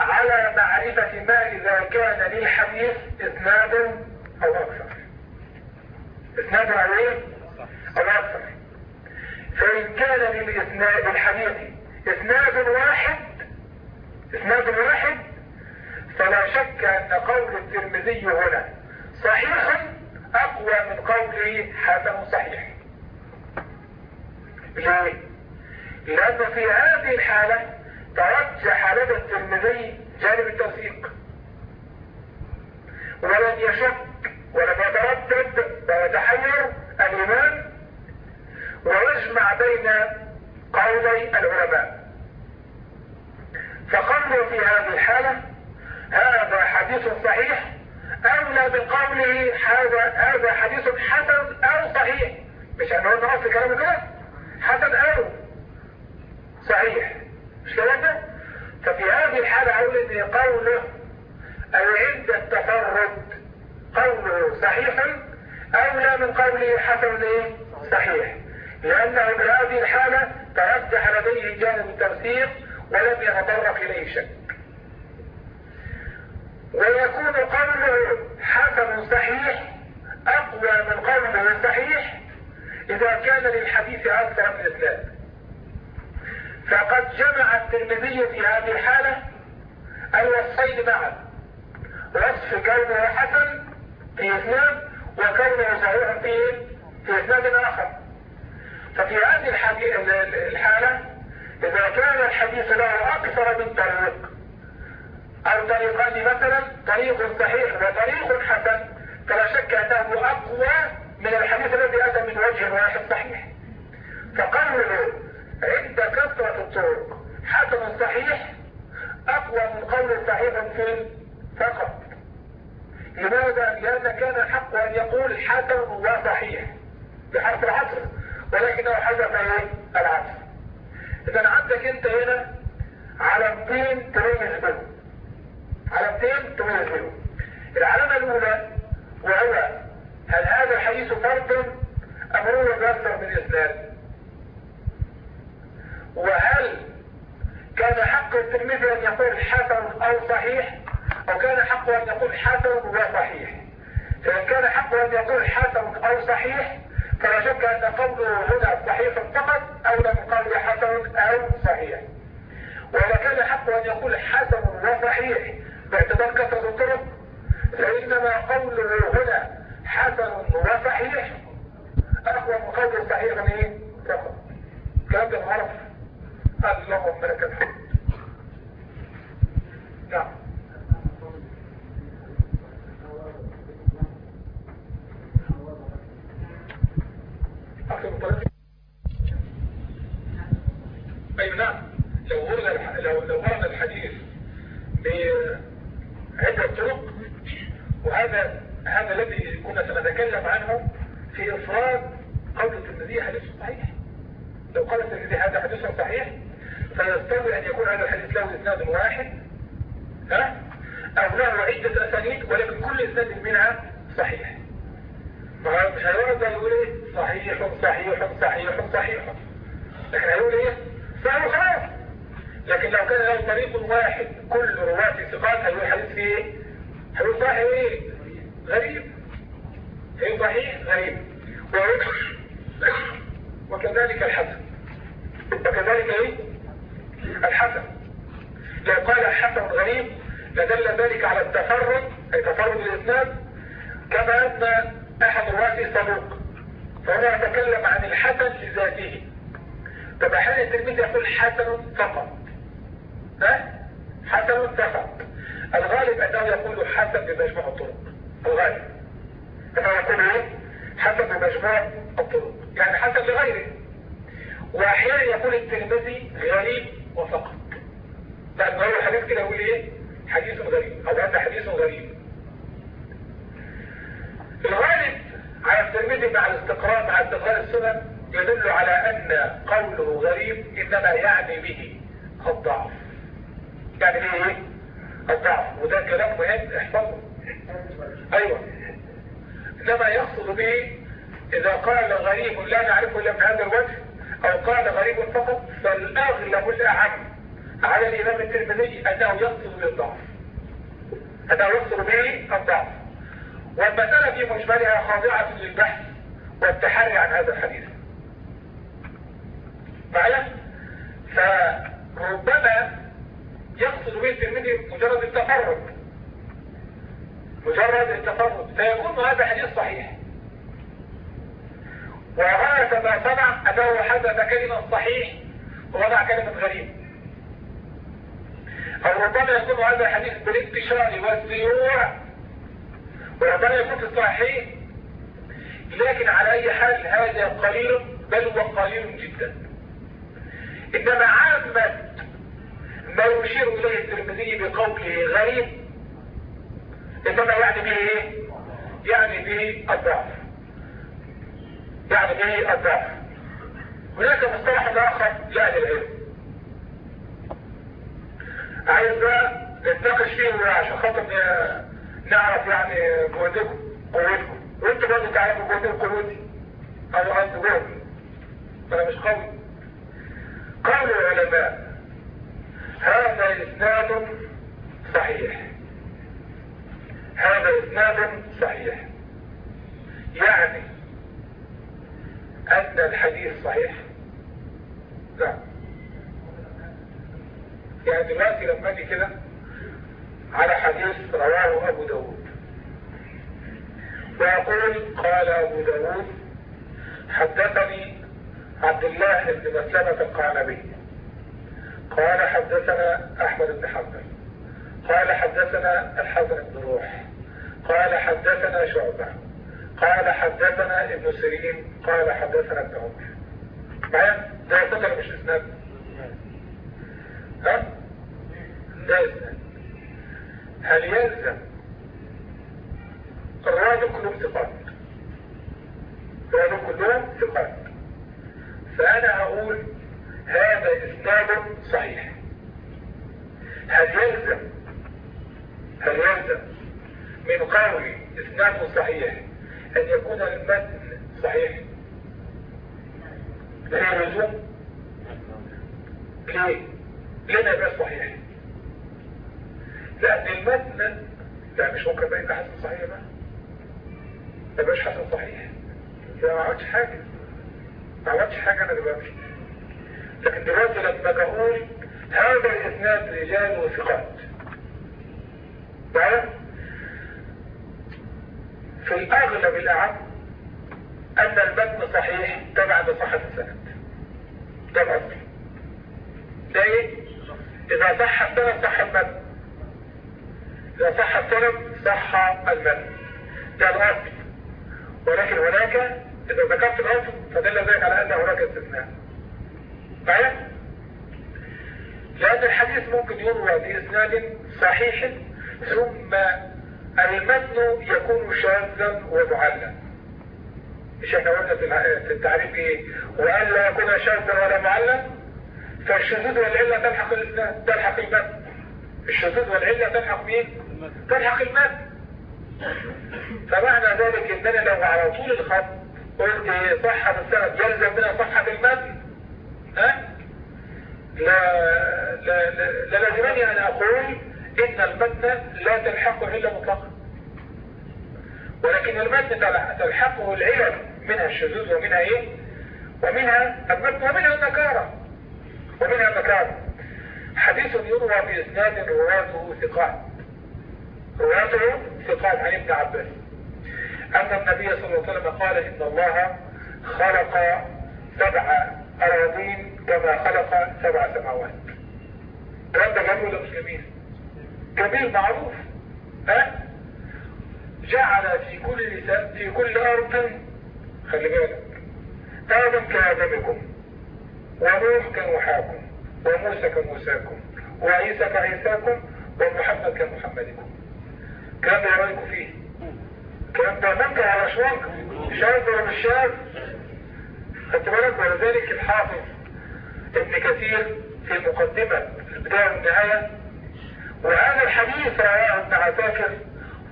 على معرفة ما إذا كان للحديث إسناد أو أكثر إسناد أو إيه؟ أو أكثر فإن كان للإسناد الحديث إسناد واحد إسناد واحد فلا شك أن قول الترمذي هنا صحيح أقوى من قوله حسن صحيح. ليه؟ لأن في هذه الحالة ترجح لدى الترمذي جانب التوثيق. ولم يشك ولم يتردد ويتحير الإمام ويجمع بين قولي العلماء. فقوله في هذه الحالة. هذا حديث صحيح. أولى من قوله هذا هذا حديث حسن أو صحيح. مش أنه أصل كلامه كده حسن أو. صحيح. مش كده ده؟ ففي هذه الحالة أقول إن قوله أو عند التفرد. قوله صحيح أولى من قوله حسن إيه؟ صحيح. لأنه في هذه الحالة ترجح لديه جانب التفسير ولم يتطرق إليه شك. ويكون قوله حسن صحيح أقوى من قوله صحيح إذا كان للحديث أكثر من إسناد فقد جمع الترمذي في هذه الحالة الوصفين معا. وصف كونه حسن في إسناد وكونه صحيح في في إسناد آخر. ففي هذه الحالة إذا كان الحديث له أكثر من طريق أو طريقان مثلا طريق صحيح وطريق حسن فلا شك أنه أقوى من الحديث الذي أتى من وجه واحد صحيح. فقوله عند كثرة الطرق حسن صحيح أقوى من قول صحيح في فقط. لماذا؟ لأن كان حق أن يقول حسن وصحيح بحرف العطف ولكنه حذف إيه؟ العطف. إذا عندك أنت هنا علامتين تميز بينهم علامتين تميز بينهم العلامة الأولى وهو هل هذا الحديث فرد أم هو بأكثر من إسناد؟ وهل كان حق الترمذي أن يقول حسن أو صحيح؟ أو كان حقه أن يقول حسن وصحيح فإن كان حقه أن يقول حسن أو صحيح فلا شك أن قوله هنا صحيح فقط أو لم يقل حسن أو صحيح. وإذا كان حقه أن يقول حسن وصحيح باعتبار كثرة الطرق فإنما قوله هنا حسن وصحيح أقوى من قول صحيح إيه؟ فقط كلام ده اللهم لك الحمد نعم أكثر من طريق أي نعم لو ورد الح... لو لو ورد الحديث بعدة طرق وهذا هذا الذي كنا سنتكلم عنه في إفراد قول الترمذي حديث صحيح لو قال الترمذي هذا حديث صحيح فيستوي أن يكون هذا الحديث له إسناد واحد ها أو له عدة أسانيد ولكن كل إسناد منها صحيح. مش هيورد يقول إيه؟ صحيح صحيح صحيح صحيح. لكن هيقول إيه؟ صحيح خلاص لكن لو كان له طريق واحد كل رواة ثقات هيقول حديث فيه إيه؟ هيقول صحيح إيه؟ غريب. هيقول صحيح؟ غريب. وكذلك الحسن. وكذلك إيه؟ الحسن. قال حسن غريب لدل ذلك على التفرد أي تفرد الإسناد كما أن أحد الرواة صدوق فهو يتكلم عن الحسن لذاته طب أحيانا التلميذ يقول حسن فقط. ها؟ حسن فقط. الغالب أنه يقول حسن بمجموع الطرق. الغالب. انه يقول إيه؟ حسن بمجموع الطرق. يعني حسن لغيره. وأحيانا يقول الترمذي غريب وفقط. لأن هو حديث كده يقول إيه؟ حديث غريب. أو هذا حديث غريب. الغالب على الترمذي مع الاستقراء مع استقراء السنن يدل على أن قوله غريب إنما يعني به الضعف. يعني به إيه؟ الضعف. وده كلام مهم احفظه. أيوه. إنما يقصد به إذا قال غريب لا نعرفه إلا من هذا الوجه أو قال غريب فقط فالأغلب الأعم على الإمام الترمذي أنه يقصد بالضعف أنه يقصد به الضعف. والمسألة في مجملها خاضعة للبحث والتحري عن هذا الحديث. معنا فربما يقصد به الترمذي مجرد التفرد. مجرد التفرد. فيكون هذا حديث صحيح. وغاية ما سمع أنه حدث كلمة صحيح ووضع كلمة غريب. أو ربما يكون هذا الحديث بالانتشار والسيوع وربما يكون في الصحيح لكن على أي حال هذا قليل بل هو قليل جدا. إنما عامة ما يشير إليه الترمذي بقوله غريب إنما يعني به إيه؟ يعني به الضعف. يعني به الضعف. هناك مصطلح آخر لأهل العلم. عايز بقى نتناقش فيه عشان خاطر نعرف يعني قوتكم قوتكم. وانتوا برضه تعرفوا قوتكم قوتي أو أنتوا قوتي. فانا مش قوي. قال العلماء هذا إسناد صحيح. هذا إسناد صحيح. يعني أن الحديث صحيح؟ لا. يعني دلوقتي لما أجي كده على حديث رواه أبو داود. ويقول قال أبو داود حدثني عبد الله بن مسلمة القعنبي. قال حدثنا أحمد بن حنبل. قال حدثنا الحسن بن روح. قال حدثنا شعبة. قال حدثنا ابن سيرين. قال حدثنا ابن عمر. معايا ده يعتبر مش إسناد. بل لازم هل يلزم؟ الراجل كلهم ثقات. الراجل كلهم ثقات. فأنا أقول هذا إسناد صحيح. هل يلزم؟ هل يلزم من قولي إسناد صحيح أن يكون المتن صحيح؟ لا يلزم كيف ما يبقاش صحيح؟ لأن المتن لا مش ممكن بقى يبقى حسن صحيح بقى ما يبقاش حسن صحيح لا ما عملتش حاجة ما عملتش حاجة أنا دلوقتي لكن دلوقتي لما بقول هذا الإسناد رجال وثقات معايا؟ في الأغلب الأعم أن المتن صحيح تبع لصحة السند ده الأصل ده إيه؟ إذا صح السند صح المتن إذا صح السند صح المتن ده الأصل. ولكن هناك إذا ذكرت الأصل فدل ذلك على أن هناك استثناء. معايا؟ لأن الحديث ممكن يروى بإسناد صحيح ثم المتن يكون شاذا ومعلم. مش إحنا قلنا في التعريف إيه؟ وقال لا يكون شاذا ولا معلم؟ فالشذوذ والعلة تلحق تلحق المتن الشذوذ والعلة تلحق مين؟ تلحق المتن فمعنى ذلك اننا لو على طول الخط قلت إيه صحة السند يلزم منها صحة المتن ها؟ لا لا لا لازمني أن أقول إن المتن لا تلحقه إلا مطلقا. ولكن المتن تلحقه العلل منها الشذوذ ومنها إيه؟ ومنها المتن ومنها النكارة. ومنها النكارة حديث يروى بإسناد رواته ثقات. رواته ثقات عن ابن عباس. أن النبي صلى الله عليه وسلم قال إن الله خلق سبع أراضين كما خلق سبع سماوات. الكلام ده جميل ولا مش جميل؟ جميل معروف. ها؟ جعل في كل في كل أرض خلي بالك. آدم كآدمكم. ونوح كنوحاكم وموسى كموساكم وعيسى كعيساكم ومحمد كمحمدكم. كلام ده رأيكم فيه؟ كلام ده على شوانك شاذ ولا مش شاذ خدت بالك؟ ولذلك الحافظ ابن كثير في مقدمة البداية والنهاية؟ وهذا الحديث رواه ابن عساكر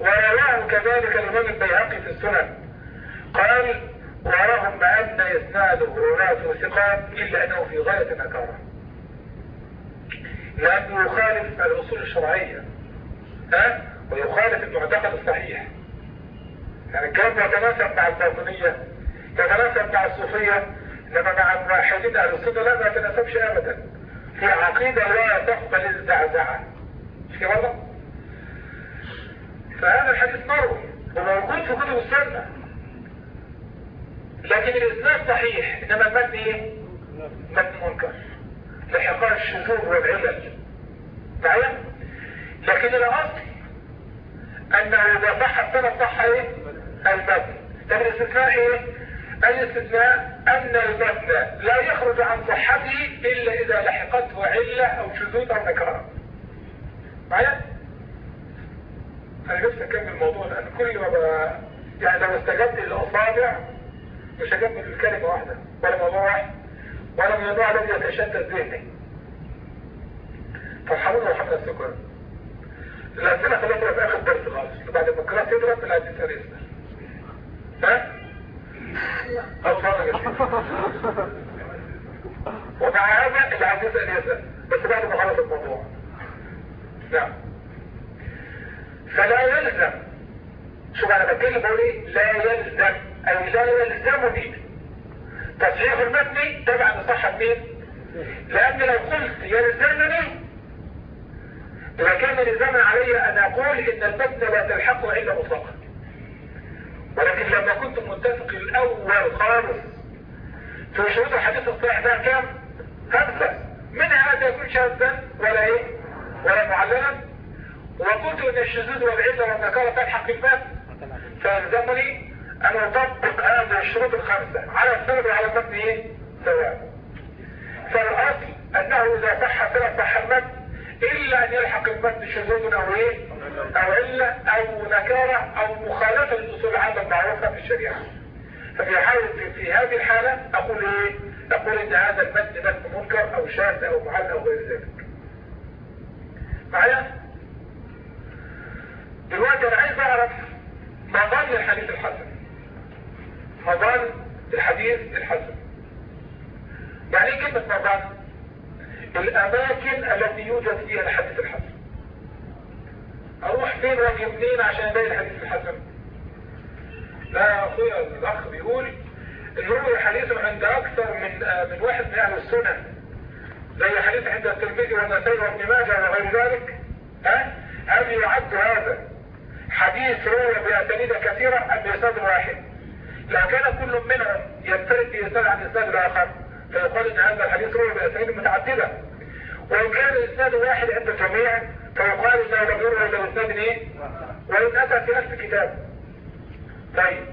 ورواه كذلك الإمام البيهقي في السنن. قال ورغم أن إسناده رواته ثقات إلا أنه في غاية النكارة لأنه يخالف الأصول الشرعية ها؟ ويخالف المعتقد الصحيح. يعني الكلام يتناسب مع الباطنية؟ يتناسب مع الصوفية؟ لما مع الموحدين أهل السنة لا ما يتناسبش أبدا. في عقيدة لا تقبل الزعزعة مش كده؟ فهذا الحديث مروي وموجود في كتب السنة. لكن الإسناد صحيح إنما المتن إيه؟ متن منكر لحقاء الشذوذ والعلل معايا؟ لكن الأصل أنه إذا صح السند صح إيه؟ المتن طب الاستثناء إيه؟ الاستثناء أن المتن لا يخرج عن صحته إلا إذا لحقته علة أو شذوذ أو نكران معايا؟ أنا نفسي أكمل الموضوع لأن كل ما. يعني لو استجبت للاصابع مش هكمل الكلمة واحدة ولا موضوع واحد ولا موضوع الذي يتشتت ذهني فارحمونا وارحم نفسكم الأسئلة خليها في آخر درس خالص. بعد ما الكلاس يضرب العزيز يسأل ها؟ ومع هذا العزيز أن يسأل. بس بعد ما خلص الموضوع. نعم. فلا يلزم. شوف أنا بتكلم بقول إيه لا يلزم. اي لا يلزمني تصحيح المتن تبع لصحة مين؟ لأن لو قلت يلزمني لكان لزاما علي أن أقول إن المتن لا تلحقه إلا مطلقا. ولكن لما كنت متفق الأول خالص في شروط الحديث الصحيح ده كام؟ خمسة. منها لا يكون شاذا ولا إيه؟ ولا معللا؟ وقلت إن الشذوذ والعزة والنكارة تلحق المال فيلزمني ان اطبق هذه الشروط الخمسة على السند وعلى المتن إيه سواء. فالأصل أنه اذا صح سند صح المتن إلا أن يلحق المتن شذوذ أو إيه؟ أو علة أو نكارة أو مخالفة للأصول العامة المعروفة في الشريعة. ففي حالة في هذه الحالة أقول إيه؟ نقول إن هذا المتن متن منكر أو شاذ أو معل أو غير ذلك. معايا؟ دلوقتي أنا عايز أعرف مظان الحديث الحسن. مظان الحديث الحسن. يعني إيه كلمة مظان الأماكن التي يوجد فيها الحديث الحسن. أروح فين وأجي منين عشان ألاقي الحديث الحسن؟ لا يا أخويا الأخ بيقول هو حديث عند أكثر من آه، من واحد من أهل السنن زي حديث عند الترمذي والنسائي وابن ماجه وغير ذلك. ها؟ هل يعد هذا حديث روى بأسانيد كثيرة ام باسناد واحد. لو كان كل منهم ينفرد باسناد عن الاسناد الآخر. فيقال إن هذا الحديث روى باسانيد متعددة. وإن كان الاسناد واحد عند الجميع فيقال إنه لم يروى الا باسناد إيه؟ وإن أتى في نفس الكتاب. طيب.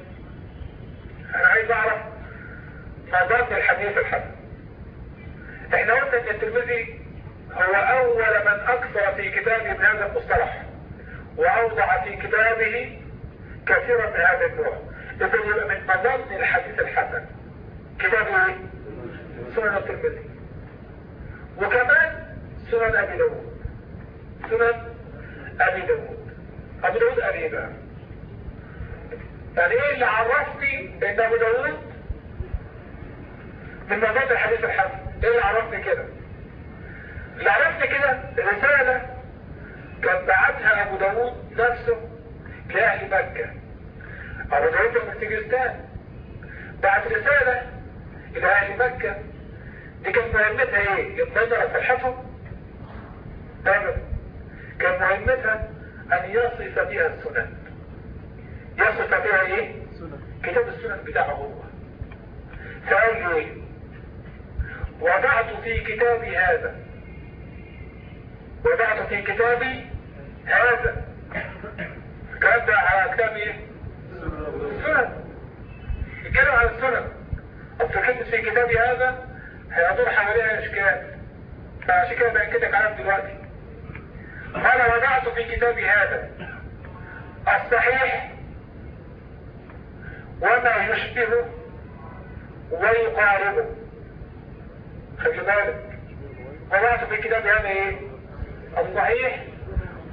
أنا عايز أعرف مضاد الحديث الحسن إحنا قلنا إن الترمذي هو أول من أكثر في كتابه من هذا المصطلح وأوضع في كتابه كثيرا من هذا النوع. اذا يبقى من مضاد الحديث الحسن. كتاب إيه سنن الترمذي. وكمان سنن أبي داود. سنن أبي داود. أبي داود أبي بقى يعني إيه اللي عرفني إن أبو داود؟ من مضاد الحديث الحسن. إيه اللي عرفني كده؟ اللي عرفني كده رسالة كان بعتها أبو داود نفسه لأهل مكة. ابو داود من سجستان بعت رسالة إلى أهل مكة دي كانت مهمتها إيه؟ يتنظر صحتهم ابدا كان مهمتها أن يصف فيها السنن. يصف فيها إيه؟ كتاب السنن بتاعه هو فقال له إيه؟ وضعت في كتابي هذا. وضعت في كتابي هذا. الكلام ده على كتاب إيه؟ السنن الكلام على السنن افتكرت في كتابي هذا هيدور حواليها إشكال. فعشان كده بأكدك عليها دلوقتي. أنا وضعت في كتابي هذا الصحيح وما يشبهه ويقاربه. خلي بالك. وضعت في كتاب هذا إيه؟ الصحيح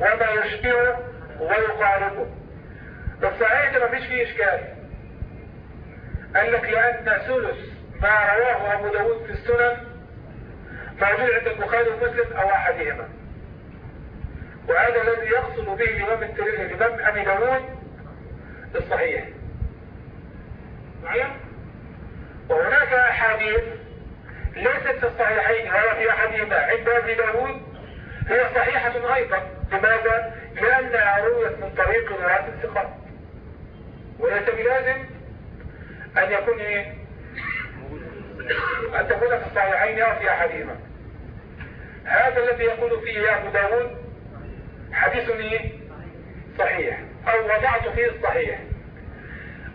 وما يشبهه ويقاربه. الصحيح ده مفيش فيه إشكال. قال لك لأن ثلث ما رواه أبو داود في السنن موجود عند البخاري ومسلم أو أحدهما. وهذا الذي يقصد به الإمام الترمذي الإمام أبي داود الصحيح. معايا وهناك أحاديث ليست في الصحيحين ولا في أحدهما. عند أبي داود هي صحيحة أيضا. لماذا؟ لأنها رويت من طريق رواة الثقات وليس بلازم أن يكون إيه؟ أن تكون في الصحيحين أو في أحدهما. هذا الذي يقول فيه أبو داود حديث إيه؟ صحيح أو وضعت فيه الصحيح.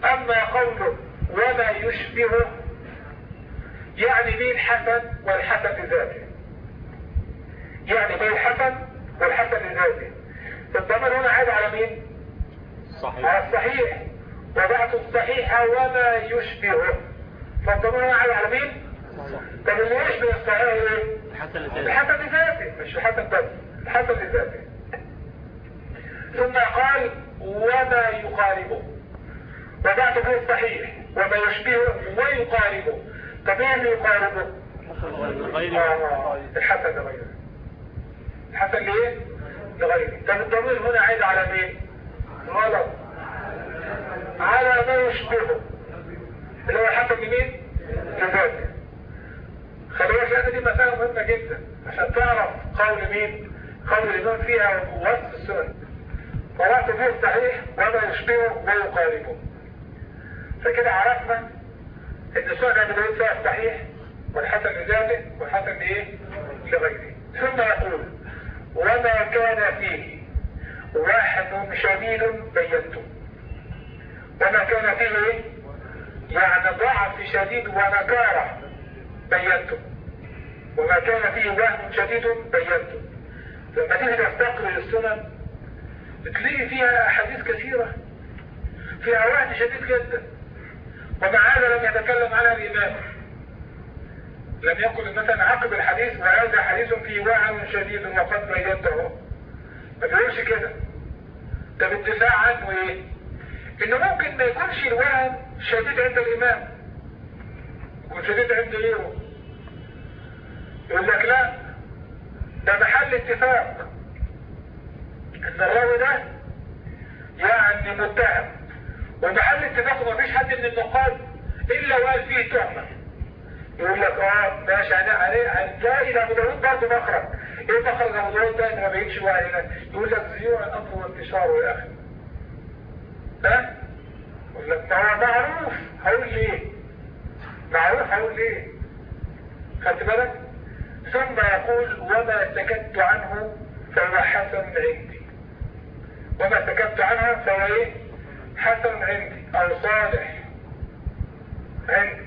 أما قوله وما يشبهه يعني به الحسن والحسن لذاته يعني به الحسن والحسن لذاته الضمان هنا عاد على مين؟ صحيح. على الصحيح. وضعت الصحيح وما يشبهه هنا عاد على مين؟ طب اللي يشبه الصحيح إيه؟ الحسن لذاته مش الحسن بس الحسن لذاته ثم قال وما يقاربه. وضعت فيه الصحيح وما يشبهه ويقاربه. طب إيه اللي يقاربه؟ آه، الحسن لغيره الحسن ليه؟ لغيره. طب الضمير هنا عايد على مين؟ غلط. على ما يشبهه. اللي هو الحسن لمين لذاته خلي بالك دي مسألة مهمة جدا. عشان تعرف قول مين؟ قول الإمام فيها ووصف السنن وضعت فيه الصحيح وما يشبهه ويقاربه فكده عرفنا إن سنن ابي داود فيها الصحيح والحسن لذاته والحسن لايه لغيره ثم يقول وما كان فيه واحد شديد بينته وما كان فيه يعني ضعف شديد ونكارة بينته. وما كان فيه وهم شديد بينته. لما تيجي تستقرئ السنن. بتلاقي فيها أحاديث كثيرة. فيها وهم شديد جدا. ومع هذا لم يتكلم عنها الإمام. لم يقل مثلا عقب الحديث وهذا حديث فيه وعن شديد وقد بينته. ما بيقولش كده. ده بالدفاع عنه إيه؟ إنه ممكن ما يكونش الوهم شديد عند الإمام يكون شديد عند غيره. يقول لك لا ده محل اتفاق. إن الراوي ده يعني متهم. ومحل اتفاق ما فيش حد من النقاد إلا وقال فيه تهمة. يقول لك آه ماشي أنا عليه هنلاقي ده أبو داوود برضه مخرج. إيه مخرج أبو داوود ده؟ ما بيجيش وعي يقول لك زيوع الامر وانتشاره يا أخي. ها؟ يقول لك ما هو معروف. هقول ليه؟ معروف هقول ليه؟ خدت بالك؟ ثم يقول وما سكت عنه فهو حسن عندي. وما سكت عنه فهو إيه؟ حسن عندي أو صالح عندي.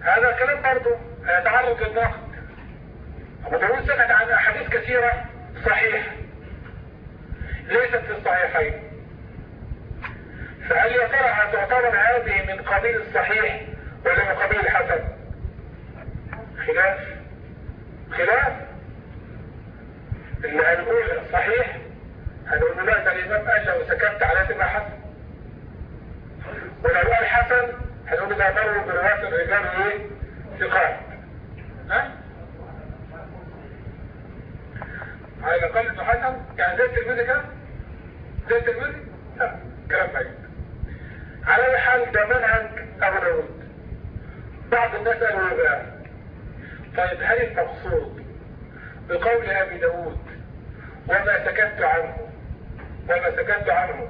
هذا الكلام برضه هيتعرض للنقد. أبو داود سكت عن أحاديث كثيرة صحيحة. ليست في الصحيحين. فهل يا ترى هتعتبر هذه من قبيل الصحيح ولا من قبيل الحسن؟ خلاف. خلاف. اللي هنقول صحيح هنقول لا ده الامام قال لو سكت على تبقى حسن؟ ولو قال حسن هنقول ده مر برواية الرجال إيه؟ ثقات. ها؟ على الاقل انه حسن يعني زي الترمذي كده زي الترمذي لا كلام بعيد. على أي حال ده منهج ابو داود بعض الناس قالوا بقى طيب هل المقصود بقول أبي داود وما سكت عنه وما سكت عنه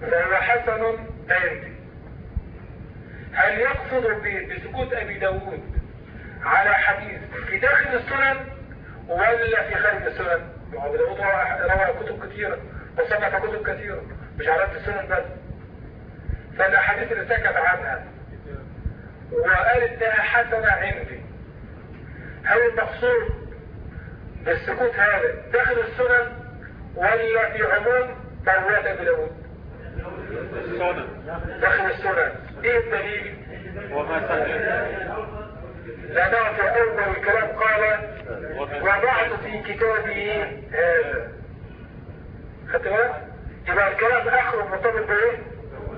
فهو حسن عندي. هل يقصد بسكوت أبي داود على حديث في داخل السنن ولا في خارج السنن؟ ابو داود روى كتب كثيرة. وصنف كتب كثيرة مش على السنن بس فالاحاديث اللي سكت عنها. وقال انها حسنة عندي. هل المقصود بالسكوت هذا داخل السنن ولا في عموم مرويات أبي داود؟ داخل السنن. إيه الدليل؟ وما لأنه في أول الكلام قال وضعت في كتابه هذا. يبقى الكلام آخره مرتبط بإيه؟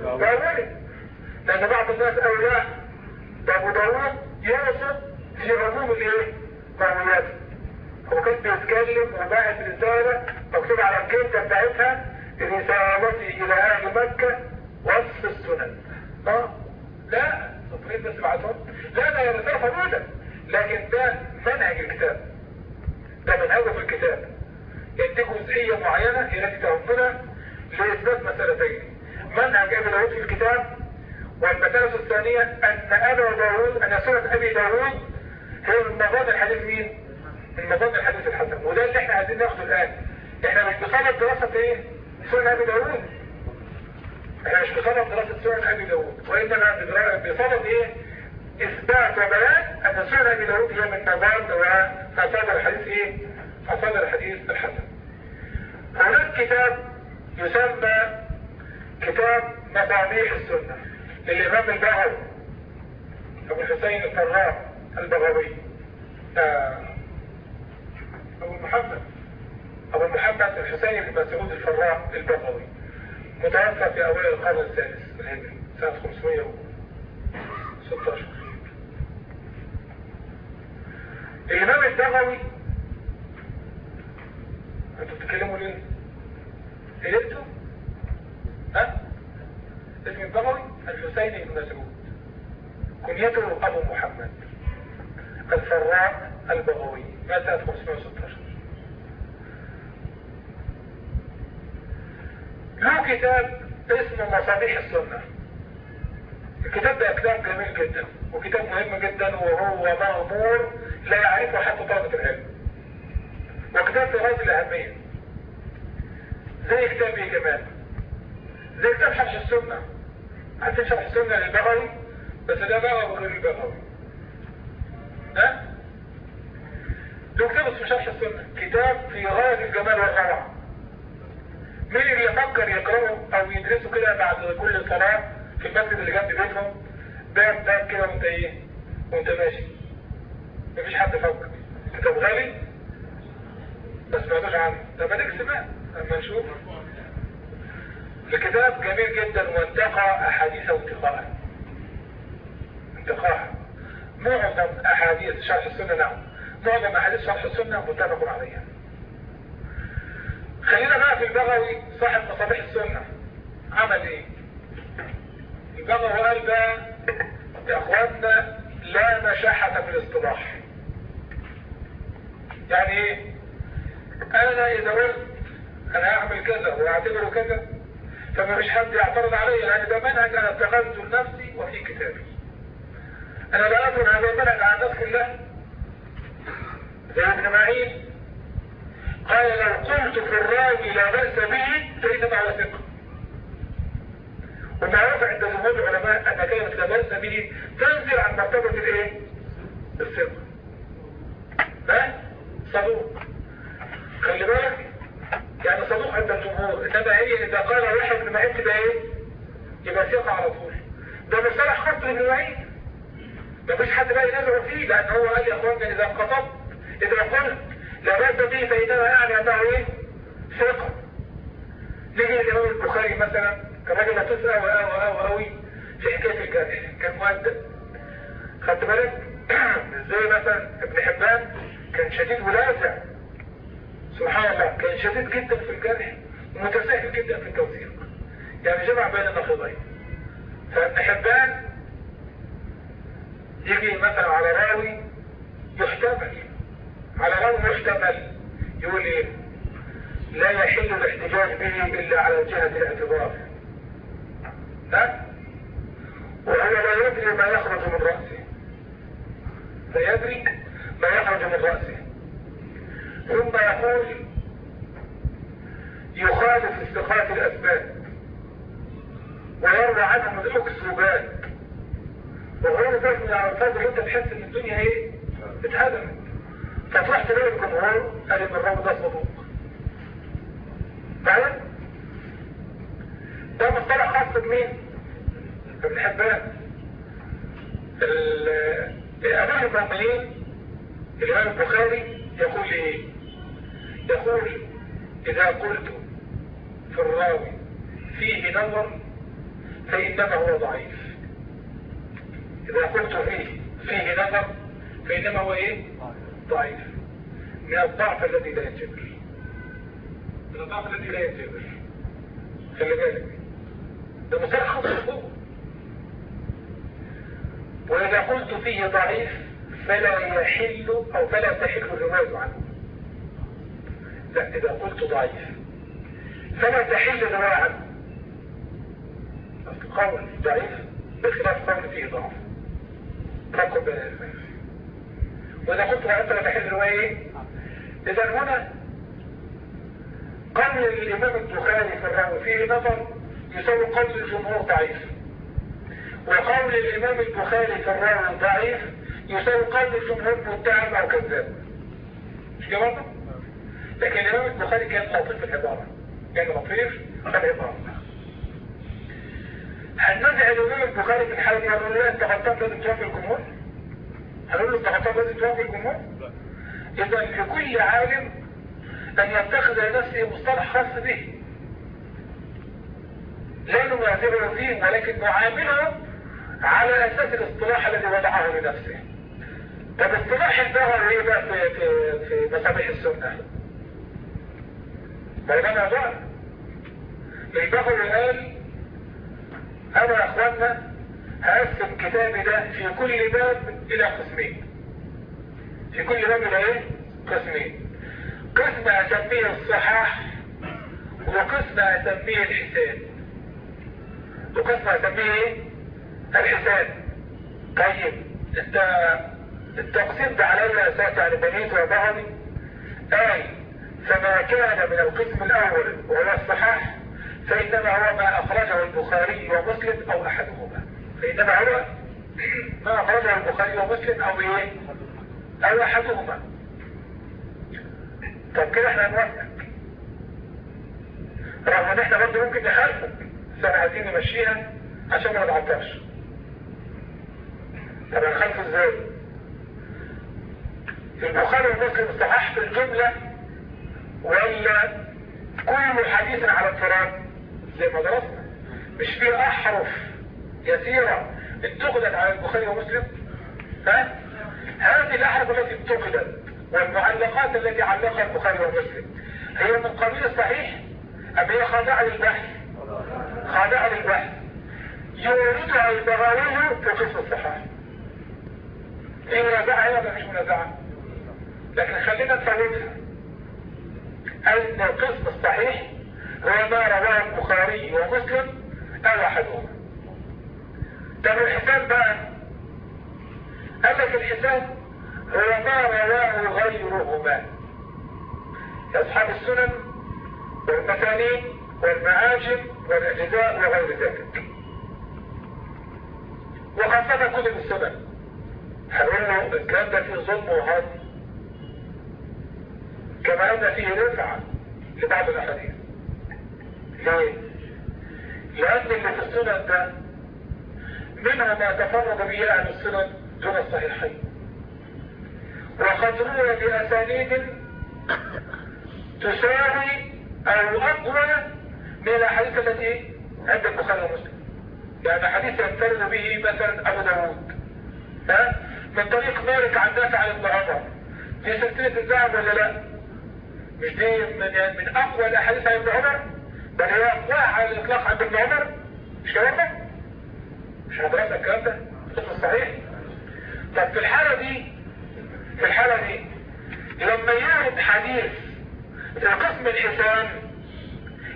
بأوله لأن بعض الناس ده أبو داوود يقصد في عموم الإيه؟ معنوياته هو كان بيتكلم وباعت رسالة مكتوب على الكلمة بتاعتها رسالتي إلى أهل مكة وصف السنن. آه. لا. سطرين بس بعتهم؟ لا ده رسالة فرودة لكن ده منهج الكتاب. ده منهجه في الكتاب. يدي جزئية معينة التي تهمنا لإثبات مسألتين منهج أبي داود في الكتاب والمسألة الثانية أن أبا داود أن سنة أبي داود هي من مضاد الحديث مين؟ من مضاد الحديث الحسن وده اللي إحنا عايزين ناخده الآن إحنا مش بصدد دراسة إيه؟ سنة أبي داود إحنا مش بصدد دراسة سنة أبي داود وإنما بصدد إيه؟ إثبات وبيان أن سنة أبي داود هي من مضاد ومصادر الحديث إيه؟ مصادر الحديث الحسن. هناك كتاب يسمى كتاب مصابيح السنة للإمام البغوي أبو الحسين الفراء البغوي. آه، أبو محمد. أبو محمد الحسين بن مسعود الفراء البغوي. متوفى في أوائل القرن السادس الهجري سنة 516 الإمام البغوي أنتوا بتتكلموا ليه؟ قلقتوا؟ ها؟ اسم البغوي الحسين بن مسعود كنيته أبو محمد الفراء البغوي مات سنة 516 له كتاب اسمه مصابيح السنة الكتاب ده كتاب جميل جدا وكتاب مهم جدا وهو مغمور لا يعرفه حتى طلبة العلم وكتاب غاية الأهمية زي كتاب إيه كمان. زي كتاب شرح السنة. عارفين شرح السنة للبغوي بس ده بغوي غير البغوي. ها؟ له كتاب اسمه شرح السنة. كتاب في غاية الجمال والروعة مين اللي يفكر يقرأه أو يدرسه كده بعد كل صلاة في المسجد اللي جنب بيتهم؟ باب باب كده وانت إيه وانت ماشي مفيش حد فوقك انت ابو غالي ما سمعتوش عنه. طب اديك سمعت أما نشوف. الكتاب جميل جدا وانتقى أحاديثه انتقاء. انتقاء. معظم أحاديث شرح السنة نعم. معظم أحاديث شرح السنة متفق عليها. خلينا بقى في البغوي صاحب مصابيح السنة. عمل إيه؟ البغوي قال بقى يا إخواننا لا مشاحة في الاصطلاح. يعني إيه؟ أنا اذا قلت أنا هعمل كذا وأعتبره كذا فما فيش حد يعترض علي لأن ده منهج أنا اتخذته لنفسي وفي كتابي. أنا لا اظن هذا المنهج على الناس كلها زي ابن معين قال لو قلت في الراوي لا بأس به فإنما هو ثقة ومعروف عند جمهور العلماء أن كلمة لا بأس به تنزل عن مرتبة الإيه؟ الثقة. ها؟ صدوق. خلي بالك. يعني صدوق عند الجمهور. انما هي إذا قال واحد من معين تبقى إيه؟ يبقى ثقة على طول. ده مصطلح خاص لابن معين مفيش حد بقى ينازع فيه لأن هو قال يا اخوانا إذا انقطبت إذا قلت لا بأس به فإنما يعني أنه إيه؟ ثقة نيجي الإمام البخاري مثلا كان راجل أوي أوي أوي أوي في حكاية الجرح. كان مؤدب. خدت بالك؟ [CLEARS THROAT] زي مثلا ابن حبان كان شديد ولازع. سبحان الله كان شديد جدا في الجرح ومتساهل جدا في التوثيق يعني جمع بين النقيضين فابن حبان يجي مثلا على راوي يحتمل على راوي محتمل يقول إيه؟ لا يحل الاحتجاج به إلا على جهة الاعتبار. ها؟ وهو لا يدري ما يخرج من رأسه. لا يدري ما يخرج من رأسه. ثم يقول يخالف استقاط الأسباب ويروى عنهم الأكسوبات وغير ذلك من الألفاظ اللي انت تحس إن الدنيا إيه اتهدمت فتروح تلاقي الجمهور قال إن الراوي ده صدوق فاهم؟ ده مصطلح خاص بمين؟ ابن حبان امام المؤمنين الإمام البخاري يقول إيه؟ يقول إذا قلت في الراوي فيه نظر فانما هو ضعيف. إذا قلت فيه فيه نظر فانما هو إيه؟ ضعيف. من الضعف الذي لا ينجبر من الضعف الذي لا ينجبر خلي بالك. ده خاص فوق وإذا قلت فيه ضعيف فلا يحل أو فلا تحل الرواية عنه. لا إذا قلت ضعيف. فلا تحل الرواية عنه قول ضعيف بخلاف قول فيه ضعف. الميز وإذا قلت ضعيف فلا تحل الرواية إذا هنا قول الإمام البخاري في فيه نظر يساوي قول الجمهور ضعيف. وقول الإمام البخاري في الراوي ضعيف يساوي قول الجمهور متهم أو كذاب. مش كده؟ لكن الإمام البخاري كان لطيف في العبارة. كان لطيف في العبارة. هل نزع الإمام البخاري في الحالة دي هنقول له أنت غلطان لازم توافق الجمهور؟ هنقول له أنت غلطان لازم توافق الجمهور؟ إذا لكل عالم أن يتخذ لنفسه مصطلح خاص به. لا نماثله فيه ولكن نعامله على أساس الاصطلاح الذي وضعه لنفسه. طب اصطلاح البغوي إيه بقى في في في مسامح السنة؟ بينما بقى البغوي قال أنا يا أخوانا هقسم كتابي ده في كل باب إلى قسمين. في كل باب إلى إيه؟ قسمين. قسم أسميه الصحاح وقسم أسميه الحساب. وقسم أسميه إيه؟ الحساب. طيب انت التقسيم ده على أساس يعني بنيت وبعضي قال فما كان من القسم الأول وهو الصحاح فإنما هو ما أخرجه البخاري ومسلم أو أحدهما. فإنما هو ما أخرجه البخاري ومسلم أو إيه؟ أو أحدهما. طب كده إحنا نوثق رغم إن إحنا برضه ممكن نخالفك بس إحنا عايزين نمشيها عشان ما نتعطلش. طب هنخالفه إزاي؟ البخاري ومسلم صحاح في الجملة ولا كل حديث على انفراد زي ما درسنا. مش في أحرف يسيرة اتخذت على البخاري ومسلم؟ ها؟ هذه الأحرف التي اتخذت والمعلقات التي علقها البخاري ومسلم هي من قبيل الصحيح أم هي خاضعة للبحث؟ خاضعة للبحث. يوردها البغاوي في قسم الصحاح. في منازعة ولا مش منازعة. لكن خلينا نفهمها. القسم الصحيح هو ما رواه البخاري ومسلم أو أحدهما طب الحساب بقى. قال لك الحساب هو ما رواه غيرهما. أصحاب السنن والمسانيد والمعاجم والأجزاء وغير ذلك. وخاصة كتب السنن. هنقول له الكلام ده فيه ظلم وهدم كما أن فيه رفعة لبعض الأحاديث. ليه؟ لأن اللي في السنن ده منها ما تفرد به أهل السنن دون الصحيحين. وقد روي بأسانيد تساوي أو أقوى من الأحاديث التي عند البخاري ومسلم. يعني حديث ينفرد به مثلا أبو داود. ها؟ من طريق مالك عن نافع عن ابن عمر. في سلسلة الذهب ولا لا؟ مش دي من من أقوى الأحاديث عن ابن عمر بل هي أقواها على الإطلاق عند ابن عمر مش كلام ده؟ مش هدرسة الكلام ده؟ الاسم الصحيح؟ طب في الحالة دي في الحالة دي لما يورد حديث في قسم الحسان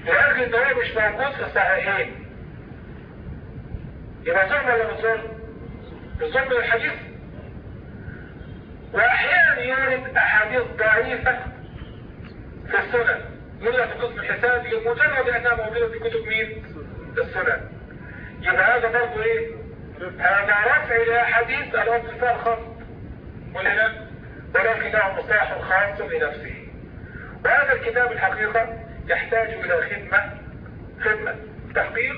لأجل إن هو مش موجود في الصحيحين يبقى ظلم ولا مش ظلم؟ الظلم للحديث وأحيانا يورد أحاديث ضعيفة في السنن يورد في قسم الحسان لمجرد أنها موجودة في كتب مين؟ السنن يبقى هذا برضه إيه؟ هذا رفع لاحاديث الانتصار خاص ولا لا؟ ولكنه مصاح خاص بنفسه وهذا الكتاب الحقيقة يحتاج إلى خدمة خدمة تحقيق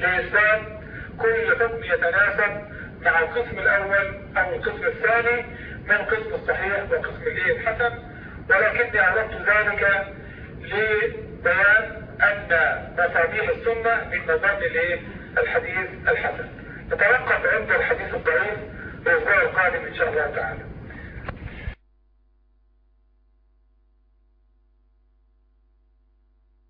لإثبات كل حكم يتناسب مع القسم الأول أو القسم الثاني من قسم الصحيح وقسم الإيه الحسن ولكني عرفت ذلك لبيان أن مصابيح السنة من مظن الحديث الحسن. نتوقف عند الحديث الضعيف الأسبوع القادم إن شاء الله تعالى.